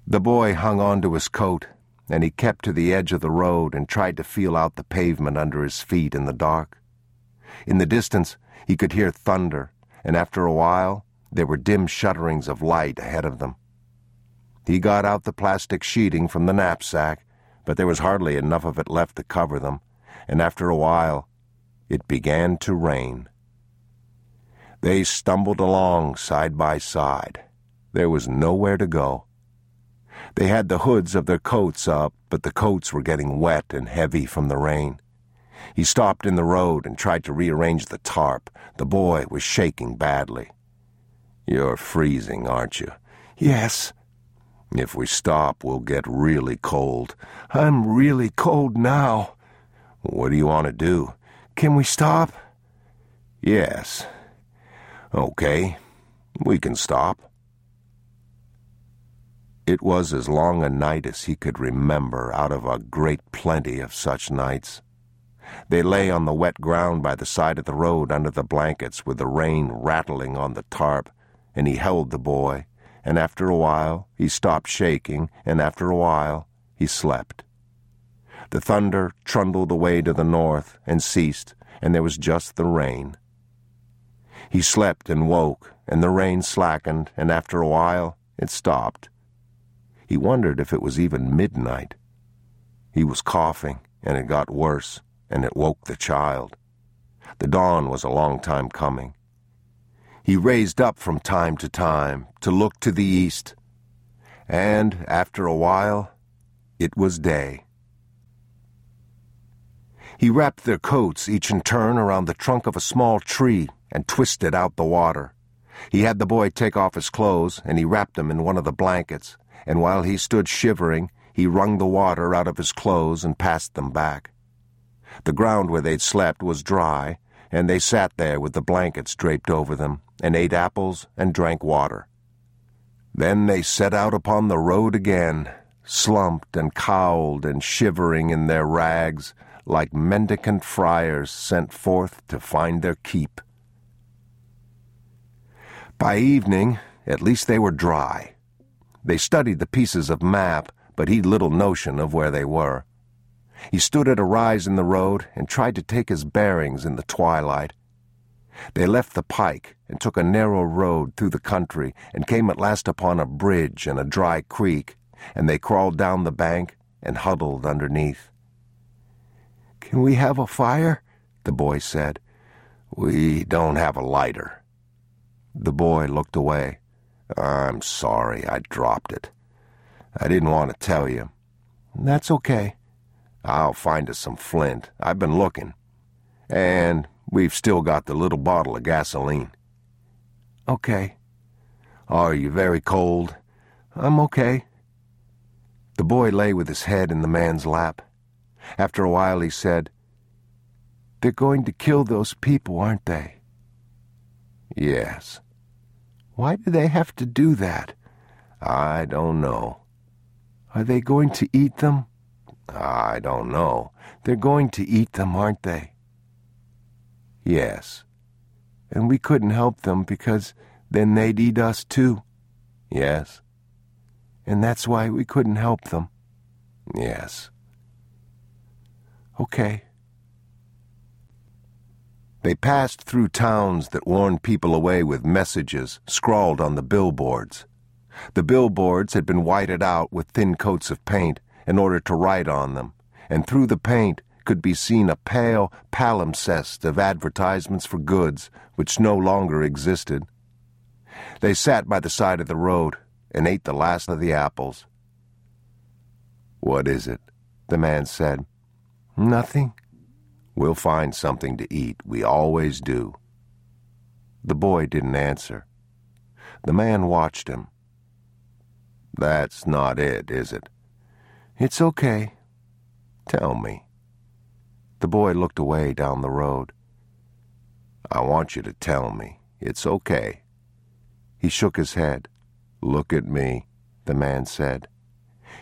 The boy hung on to his coat, and he kept to the edge of the road and tried to feel out the pavement under his feet in the dark. In the distance, he could hear thunder, and after a while, there were dim shudderings of light ahead of them. He got out the plastic sheeting from the knapsack, but there was hardly enough of it left to cover them, and after a while, it began to rain. They stumbled along side by side. There was nowhere to go. They had the hoods of their coats up, but the coats were getting wet and heavy from the rain. He stopped in the road and tried to rearrange the tarp. The boy was shaking badly. You're freezing, aren't you? Yes. If we stop, we'll get really cold. I'm really cold now. What do you want to do? Can we stop? Yes. Okay, we can stop. It was as long a night as he could remember out of a great plenty of such nights. They lay on the wet ground by the side of the road under the blankets with the rain rattling on the tarp, and he held the boy, and after a while he stopped shaking, and after a while he slept. The thunder trundled away to the north and ceased, and there was just the rain. He slept and woke, and the rain slackened, and after a while it stopped. He wondered if it was even midnight. He was coughing, and it got worse, and it woke the child. The dawn was a long time coming. He raised up from time to time to look to the east, and after a while, it was day. He wrapped their coats each in turn around the trunk of a small tree and twisted out the water. He had the boy take off his clothes, and he wrapped them in one of the blankets and while he stood shivering, he wrung the water out of his clothes and passed them back. The ground where they'd slept was dry, and they sat there with the blankets draped over them, and ate apples and drank water. Then they set out upon the road again, slumped and cowled and shivering in their rags, like mendicant friars sent forth to find their keep. By evening, at least they were dry they studied the pieces of map, but he'd little notion of where they were. He stood at a rise in the road and tried to take his bearings in the twilight. They left the pike and took a narrow road through the country and came at last upon a bridge and a dry creek, and they crawled down the bank and huddled underneath. Can we have a fire? the boy said. We don't have a lighter. The boy looked away. I'm sorry I dropped it. I didn't want to tell you. That's okay. I'll find us some flint. I've been looking. And we've still got the little bottle of gasoline. Okay. Are you very cold? I'm okay. The boy lay with his head in the man's lap. After a while he said, They're going to kill those people, aren't they? Yes. Why do they have to do that? I don't know. Are they going to eat them? I don't know. They're going to eat them, aren't they? Yes. And we couldn't help them because then they'd eat us too. Yes. And that's why we couldn't help them. Yes. Okay. They passed through towns that warned people away with messages scrawled on the billboards. The billboards had been whited out with thin coats of paint in order to write on them, and through the paint could be seen a pale palimpsest of advertisements for goods which no longer existed. They sat by the side of the road and ate the last of the apples. What is it? the man said. Nothing. We'll find something to eat. We always do. The boy didn't answer. The man watched him. That's not it, is it? It's okay. Tell me. The boy looked away down the road. I want you to tell me. It's okay. He shook his head. Look at me, the man said.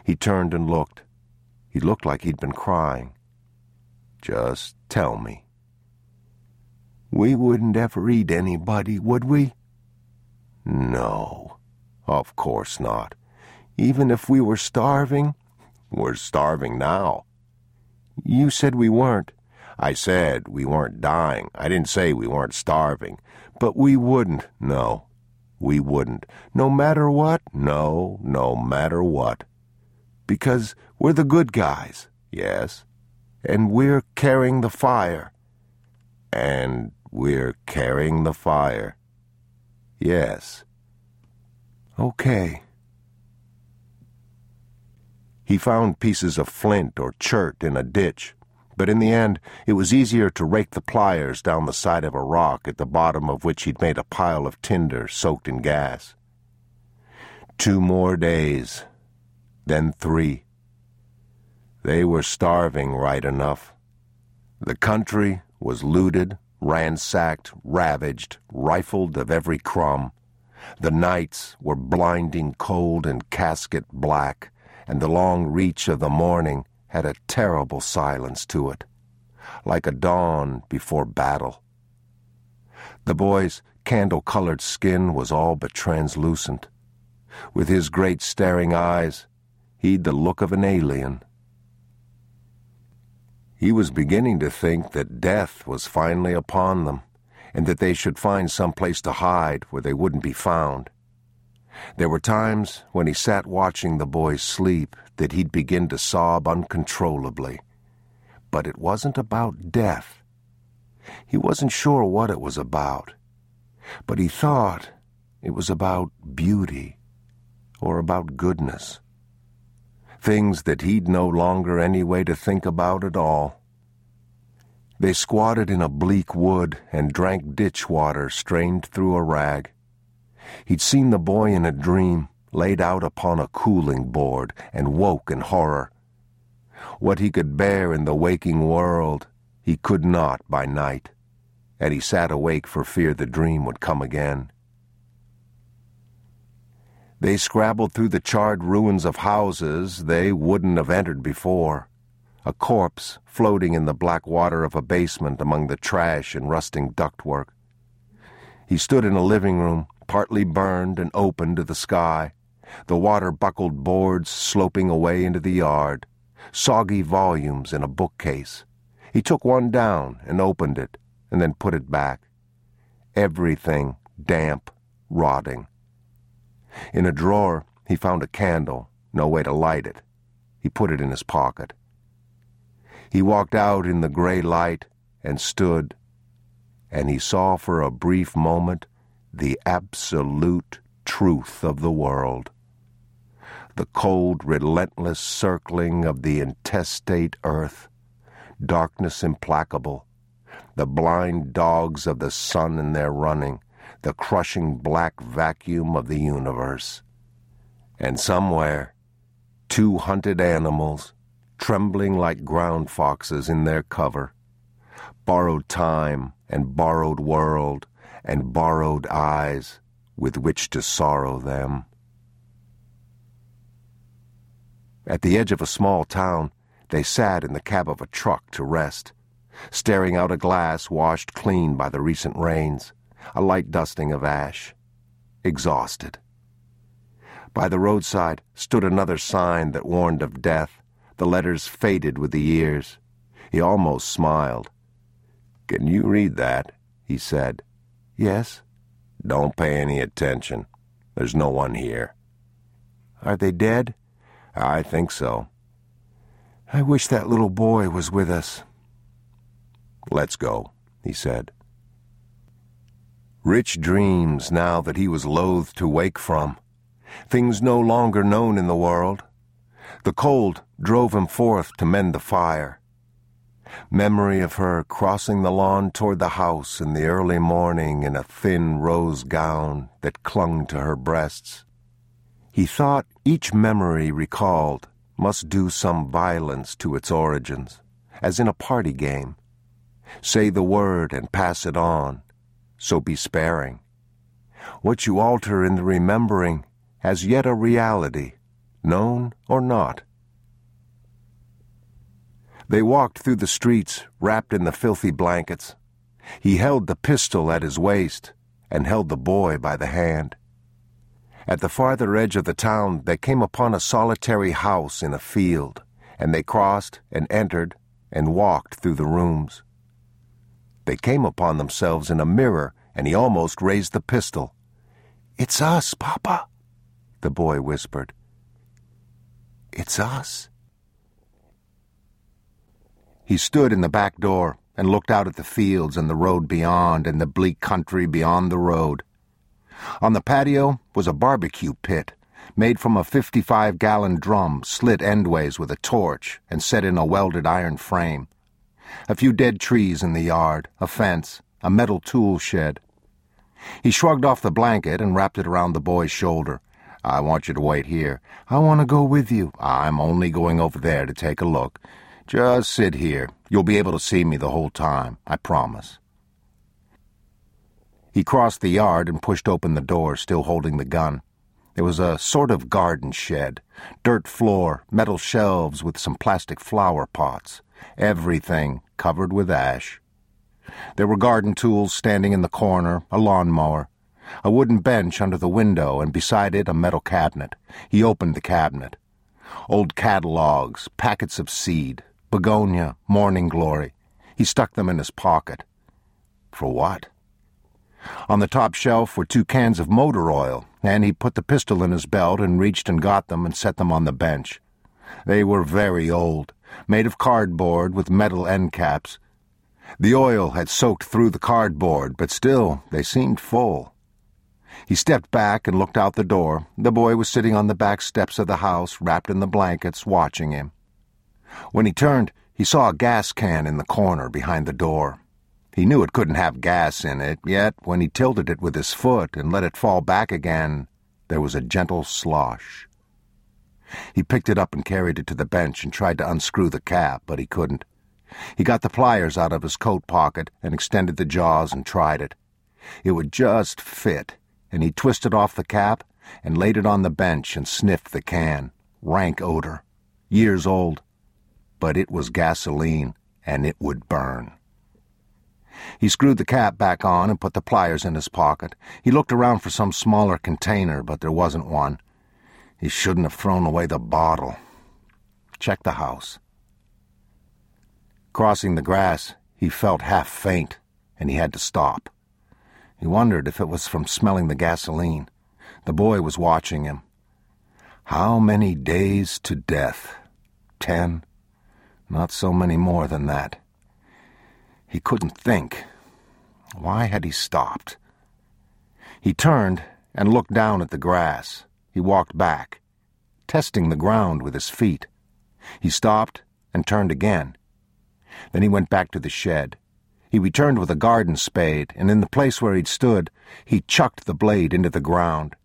He turned and looked. He looked like he'd been crying. Just tell me. We wouldn't ever eat anybody, would we? No, of course not. Even if we were starving? We're starving now. You said we weren't. I said we weren't dying. I didn't say we weren't starving. But we wouldn't. No, we wouldn't. No matter what? No, no matter what. Because we're the good guys. Yes and we're carrying the fire. And we're carrying the fire. Yes. Okay. He found pieces of flint or chert in a ditch, but in the end it was easier to rake the pliers down the side of a rock at the bottom of which he'd made a pile of tinder soaked in gas. Two more days, then three. They were starving right enough. The country was looted, ransacked, ravaged, rifled of every crumb. The nights were blinding cold and casket black, and the long reach of the morning had a terrible silence to it, like a dawn before battle. The boy's candle-colored skin was all but translucent. With his great staring eyes, he'd the look of an alien. He was beginning to think that death was finally upon them, and that they should find some place to hide where they wouldn't be found. There were times when he sat watching the boys sleep that he'd begin to sob uncontrollably. But it wasn't about death. He wasn't sure what it was about, but he thought it was about beauty or about goodness things that he'd no longer any way to think about at all. They squatted in a bleak wood and drank ditch water strained through a rag. He'd seen the boy in a dream, laid out upon a cooling board, and woke in horror. What he could bear in the waking world, he could not by night, and he sat awake for fear the dream would come again. They scrabbled through the charred ruins of houses they wouldn't have entered before. A corpse floating in the black water of a basement among the trash and rusting ductwork. He stood in a living room, partly burned and open to the sky, the water-buckled boards sloping away into the yard, soggy volumes in a bookcase. He took one down and opened it, and then put it back. Everything damp, rotting. In a drawer, he found a candle, no way to light it. He put it in his pocket. He walked out in the gray light and stood, and he saw for a brief moment the absolute truth of the world. The cold, relentless circling of the intestate earth, darkness implacable, the blind dogs of the sun in their running, the crushing black vacuum of the universe. And somewhere, two hunted animals, trembling like ground foxes in their cover, borrowed time and borrowed world and borrowed eyes with which to sorrow them. At the edge of a small town, they sat in the cab of a truck to rest, staring out a glass washed clean by the recent rains a light dusting of ash. Exhausted. By the roadside stood another sign that warned of death. The letters faded with the years. He almost smiled. Can you read that? he said. Yes. Don't pay any attention. There's no one here. Are they dead? I think so. I wish that little boy was with us. Let's go, he said. Rich dreams now that he was loath to wake from. Things no longer known in the world. The cold drove him forth to mend the fire. Memory of her crossing the lawn toward the house in the early morning in a thin rose gown that clung to her breasts. He thought each memory recalled must do some violence to its origins, as in a party game. Say the word and pass it on, so be sparing. What you alter in the remembering has yet a reality, known or not. They walked through the streets, wrapped in the filthy blankets. He held the pistol at his waist and held the boy by the hand. At the farther edge of the town, they came upon a solitary house in a field, and they crossed and entered and walked through the rooms. They came upon themselves in a mirror, and he almost raised the pistol. It's us, Papa, the boy whispered. It's us. He stood in the back door and looked out at the fields and the road beyond and the bleak country beyond the road. On the patio was a barbecue pit made from a 55 gallon drum slit endways with a torch and set in a welded iron frame. A few dead trees in the yard, a fence, a metal tool shed. He shrugged off the blanket and wrapped it around the boy's shoulder. I want you to wait here. I want to go with you. I'm only going over there to take a look. Just sit here. You'll be able to see me the whole time, I promise. He crossed the yard and pushed open the door, still holding the gun. There was a sort of garden shed, dirt floor, metal shelves with some plastic flower pots, everything covered with ash. There were garden tools standing in the corner, a lawnmower, a wooden bench under the window, and beside it a metal cabinet. He opened the cabinet. Old catalogs, packets of seed, begonia, morning glory. He stuck them in his pocket. For what? On the top shelf were two cans of motor oil, and he put the pistol in his belt and reached and got them and set them on the bench. They were very old, made of cardboard with metal end caps. The oil had soaked through the cardboard, but still they seemed full. He stepped back and looked out the door. The boy was sitting on the back steps of the house, wrapped in the blankets, watching him. When he turned, he saw a gas can in the corner behind the door. He knew it couldn't have gas in it, yet when he tilted it with his foot and let it fall back again, there was a gentle slosh. He picked it up and carried it to the bench and tried to unscrew the cap, but he couldn't. He got the pliers out of his coat pocket and extended the jaws and tried it. It would just fit, and he twisted off the cap and laid it on the bench and sniffed the can. Rank odor. Years old but it was gasoline, and it would burn. He screwed the cap back on and put the pliers in his pocket. He looked around for some smaller container, but there wasn't one. He shouldn't have thrown away the bottle. Check the house. Crossing the grass, he felt half faint, and he had to stop. He wondered if it was from smelling the gasoline. The boy was watching him. How many days to death? Ten? Not so many more than that. He couldn't think. Why had he stopped? He turned and looked down at the grass. He walked back, testing the ground with his feet. He stopped and turned again. Then he went back to the shed. He returned with a garden spade, and in the place where he'd stood, he chucked the blade into the ground.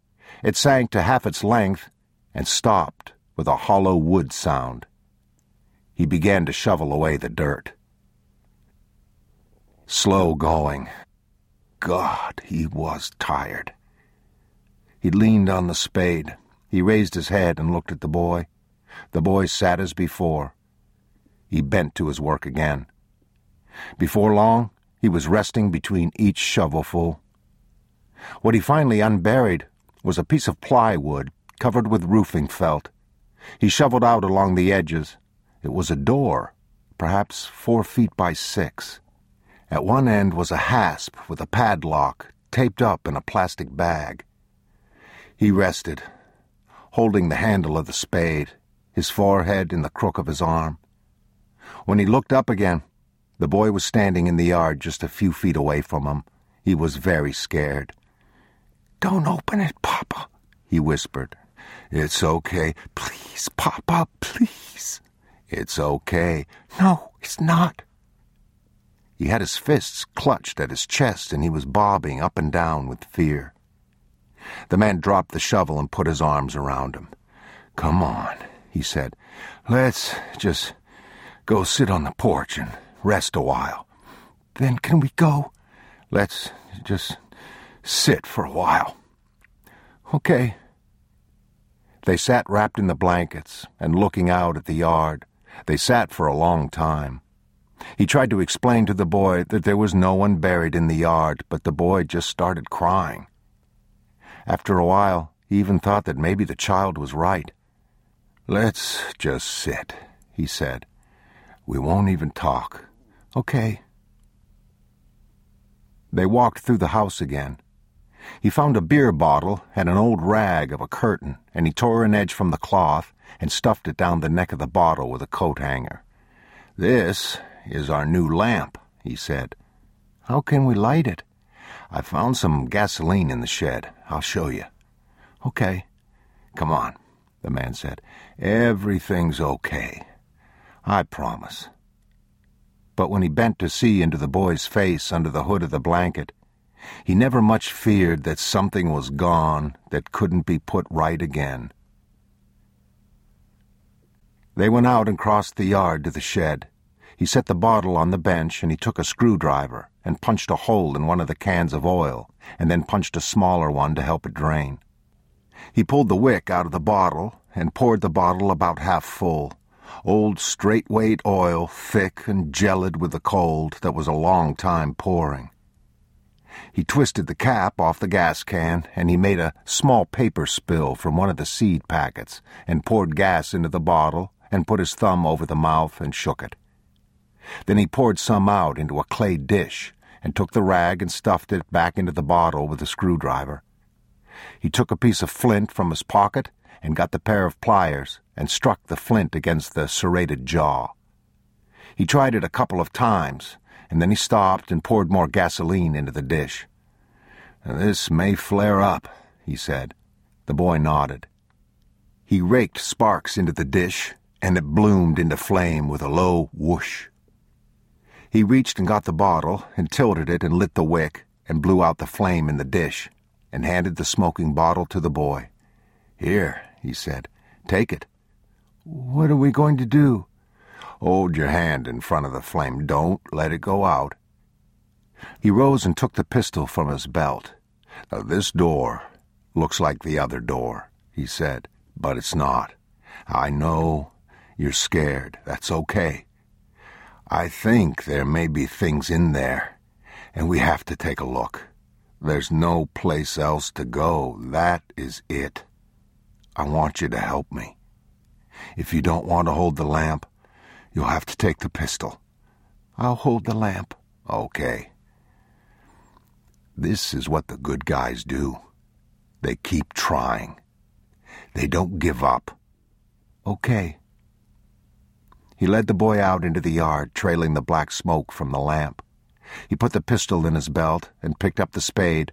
It sank to half its length and stopped with a hollow wood sound. He began to shovel away the dirt. Slow going. God, he was tired. He leaned on the spade. He raised his head and looked at the boy. The boy sat as before. He bent to his work again. Before long, he was resting between each shovelful What he finally unburied was a piece of plywood covered with roofing felt. He shoveled out along the edges. It was a door, perhaps four feet by six. At one end was a hasp with a padlock taped up in a plastic bag. He rested, holding the handle of the spade, his forehead in the crook of his arm. When he looked up again, the boy was standing in the yard just a few feet away from him. He was very scared. Don't open it, Papa, he whispered. It's okay. Please, Papa, please. It's okay. No, it's not. He had his fists clutched at his chest and he was bobbing up and down with fear. The man dropped the shovel and put his arms around him. Come on, he said. Let's just go sit on the porch and rest a while. Then can we go? Let's just sit for a while. Okay. They sat wrapped in the blankets and looking out at the yard. They sat for a long time. He tried to explain to the boy that there was no one buried in the yard, but the boy just started crying. After a while, he even thought that maybe the child was right. Let's just sit, he said. We won't even talk. Okay. They walked through the house again. He found a beer bottle and an old rag of a curtain, and he tore an edge from the cloth and stuffed it down the neck of the bottle with a coat hanger. This is our new lamp, he said. How can we light it? I found some gasoline in the shed. I'll show you. Okay. Come on, the man said. Everything's okay. I promise. But when he bent to see into the boy's face under the hood of the blanket, he never much feared that something was gone that couldn't be put right again. They went out and crossed the yard to the shed. He set the bottle on the bench and he took a screwdriver and punched a hole in one of the cans of oil and then punched a smaller one to help it drain. He pulled the wick out of the bottle and poured the bottle about half full. Old straight-weight oil, thick and gelid with the cold that was a long time pouring. He twisted the cap off the gas can and he made a small paper spill from one of the seed packets and poured gas into the bottle and put his thumb over the mouth and shook it. Then he poured some out into a clay dish and took the rag and stuffed it back into the bottle with a screwdriver. He took a piece of flint from his pocket and got the pair of pliers and struck the flint against the serrated jaw. He tried it a couple of times, and then he stopped and poured more gasoline into the dish. This may flare up, he said. The boy nodded. He raked sparks into the dish, and it bloomed into flame with a low whoosh. He reached and got the bottle and tilted it and lit the wick and blew out the flame in the dish and handed the smoking bottle to the boy. Here, he said, take it. What are we going to do? Hold your hand in front of the flame. Don't let it go out. He rose and took the pistol from his belt. Now, this door looks like the other door, he said, but it's not. I know you're scared. That's okay. I think there may be things in there, and we have to take a look. There's no place else to go. That is it. I want you to help me. If you don't want to hold the lamp, you'll have to take the pistol. I'll hold the lamp. Okay. This is what the good guys do. They keep trying. They don't give up. Okay. He led the boy out into the yard, trailing the black smoke from the lamp. He put the pistol in his belt and picked up the spade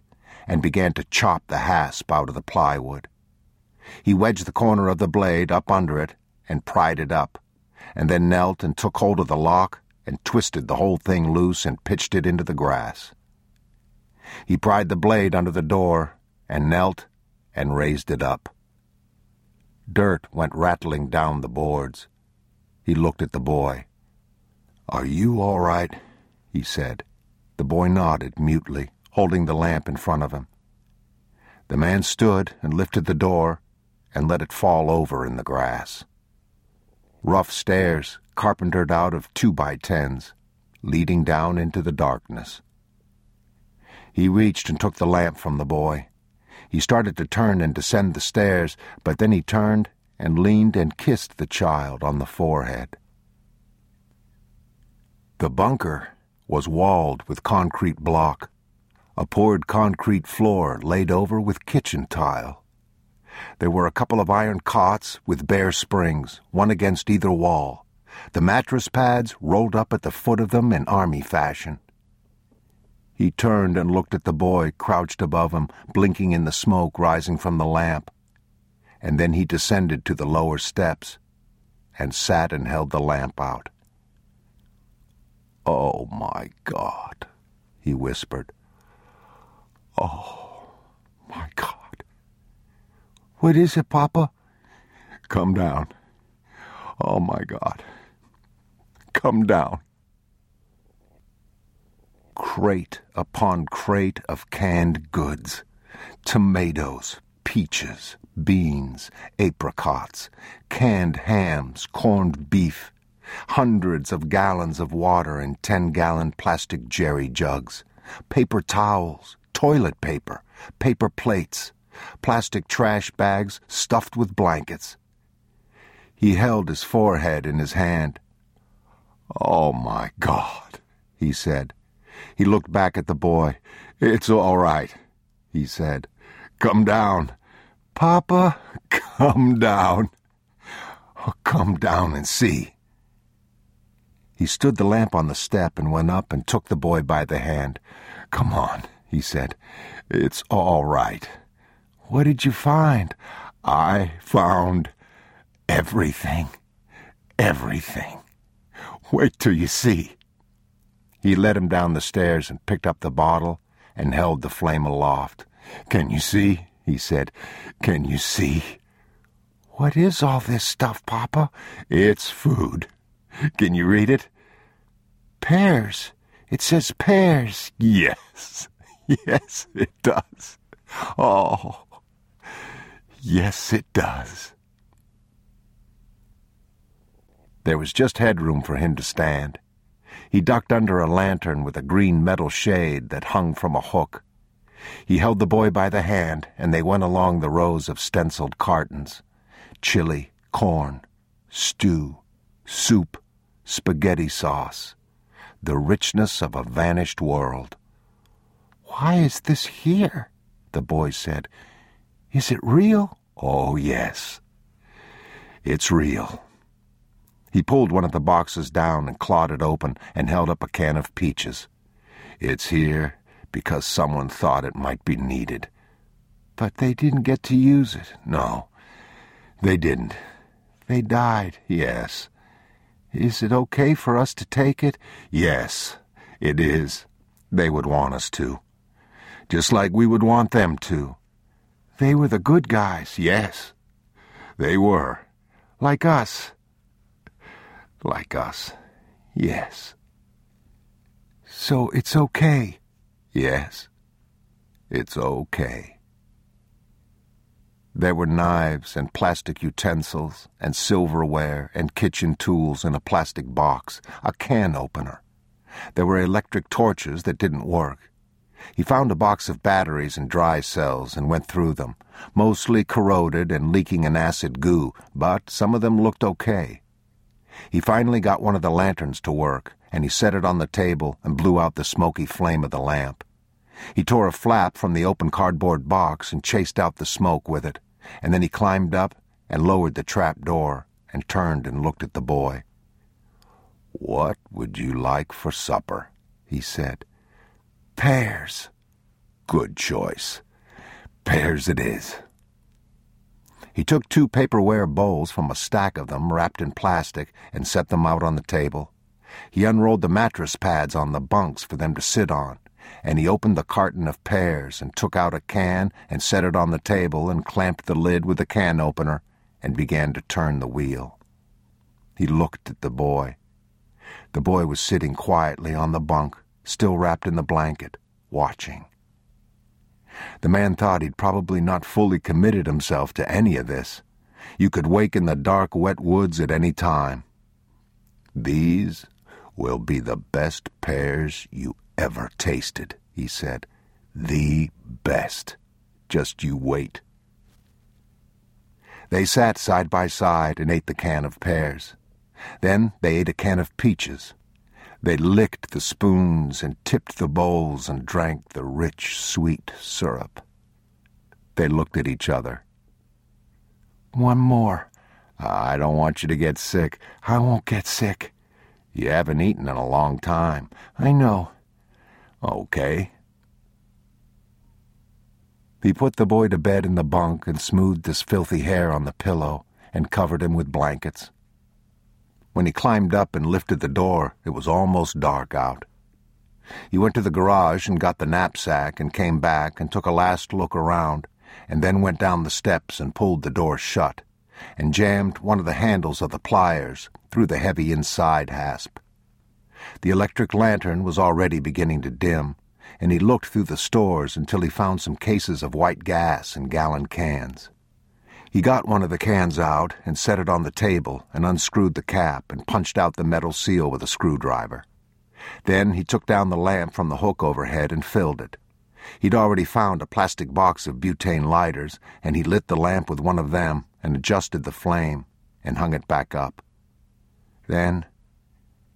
and began to chop the hasp out of the plywood. He wedged the corner of the blade up under it and pried it up, and then knelt and took hold of the lock and twisted the whole thing loose and pitched it into the grass. He pried the blade under the door and knelt and raised it up. Dirt went rattling down the boards. He looked at the boy. Are you all right? he said. The boy nodded mutely, holding the lamp in front of him. The man stood and lifted the door and let it fall over in the grass. Rough stairs, carpentered out of two by tens, leading down into the darkness. He reached and took the lamp from the boy. He started to turn and descend the stairs, but then he turned and leaned and kissed the child on the forehead. The bunker was walled with concrete block, a poured concrete floor laid over with kitchen tile. There were a couple of iron cots with bare springs, one against either wall. The mattress pads rolled up at the foot of them in army fashion. He turned and looked at the boy crouched above him, blinking in the smoke rising from the lamp. And then he descended to the lower steps and sat and held the lamp out. Oh, my God, he whispered. Oh, my God. What is it, Papa? Come down. Oh, my God. Come down. Crate upon crate of canned goods tomatoes, peaches, beans, apricots, canned hams, corned beef, hundreds of gallons of water in ten gallon plastic jerry jugs, paper towels, toilet paper, paper plates, plastic trash bags stuffed with blankets. He held his forehead in his hand. Oh, my God, he said. He looked back at the boy. It's all right, he said. Come down. Papa, come down. Oh, come down and see. He stood the lamp on the step and went up and took the boy by the hand. Come on, he said. It's all right. What did you find? I found everything. Everything. Wait till you see. He led him down the stairs and picked up the bottle and held the flame aloft. Can you see? He said. Can you see? What is all this stuff, Papa? It's food. Can you read it? Pears. It says pears. [laughs] Yes. Yes, it does. Oh, Yes, it does. There was just headroom for him to stand. He ducked under a lantern with a green metal shade that hung from a hook. He held the boy by the hand, and they went along the rows of stenciled cartons. Chili, corn, stew, soup, spaghetti sauce. The richness of a vanished world. Why is this here? the boy said. Is it real? Oh, yes. It's real. He pulled one of the boxes down and clawed it open and held up a can of peaches. It's here because someone thought it might be needed. But they didn't get to use it. No, they didn't. They died, yes. Is it okay for us to take it? Yes, it is. They would want us to. Just like we would want them to. They were the good guys, yes. They were. Like us. Like us, yes. So it's okay. Yes, it's okay. There were knives and plastic utensils and silverware and kitchen tools in a plastic box, a can opener. There were electric torches that didn't work he found a box of batteries and dry cells and went through them, mostly corroded and leaking an acid goo, but some of them looked okay. He finally got one of the lanterns to work, and he set it on the table and blew out the smoky flame of the lamp. He tore a flap from the open cardboard box and chased out the smoke with it, and then he climbed up and lowered the trap door and turned and looked at the boy. What would you like for supper? he said. Pears. Good choice. Pears it is. He took two paperware bowls from a stack of them wrapped in plastic and set them out on the table. He unrolled the mattress pads on the bunks for them to sit on, and he opened the carton of pears and took out a can and set it on the table and clamped the lid with the can opener and began to turn the wheel. He looked at the boy. The boy was sitting quietly on the bunk, still wrapped in the blanket, watching. The man thought he'd probably not fully committed himself to any of this. You could wake in the dark, wet woods at any time. These will be the best pears you ever tasted, he said. the best. Just you wait. They sat side by side and ate the can of pears. Then they ate a can of peaches. They licked the spoons and tipped the bowls and drank the rich, sweet syrup. They looked at each other. One more. I don't want you to get sick. I won't get sick. You haven't eaten in a long time. I know. Okay. He put the boy to bed in the bunk and smoothed his filthy hair on the pillow and covered him with blankets. When he climbed up and lifted the door, it was almost dark out. He went to the garage and got the knapsack and came back and took a last look around and then went down the steps and pulled the door shut and jammed one of the handles of the pliers through the heavy inside hasp. The electric lantern was already beginning to dim, and he looked through the stores until he found some cases of white gas in gallon cans. He got one of the cans out and set it on the table and unscrewed the cap and punched out the metal seal with a screwdriver. Then he took down the lamp from the hook overhead and filled it. He'd already found a plastic box of butane lighters, and he lit the lamp with one of them and adjusted the flame and hung it back up. Then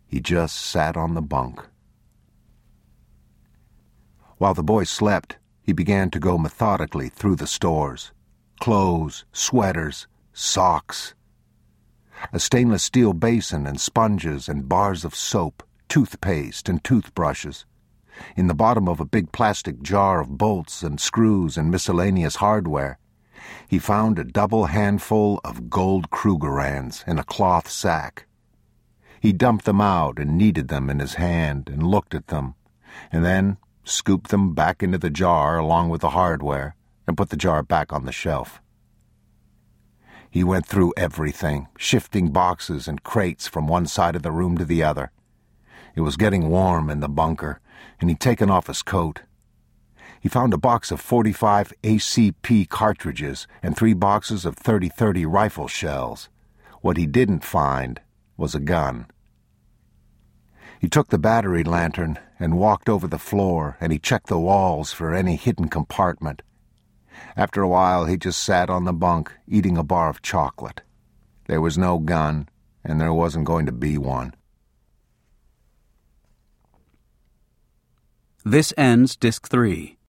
he just sat on the bunk. While the boy slept, he began to go methodically through the stores clothes, sweaters, socks. A stainless steel basin and sponges and bars of soap, toothpaste and toothbrushes. In the bottom of a big plastic jar of bolts and screws and miscellaneous hardware, he found a double handful of gold Krugerrands in a cloth sack. He dumped them out and kneaded them in his hand and looked at them, and then scooped them back into the jar along with the hardware and put the jar back on the shelf. He went through everything, shifting boxes and crates from one side of the room to the other. It was getting warm in the bunker, and he'd taken off his coat. He found a box of 45 ACP cartridges and three boxes of 30-30 rifle shells. What he didn't find was a gun. He took the battery lantern and walked over the floor, and he checked the walls for any hidden compartment. After a while, he just sat on the bunk, eating a bar of chocolate. There was no gun, and there wasn't going to be one. This ends Disc 3.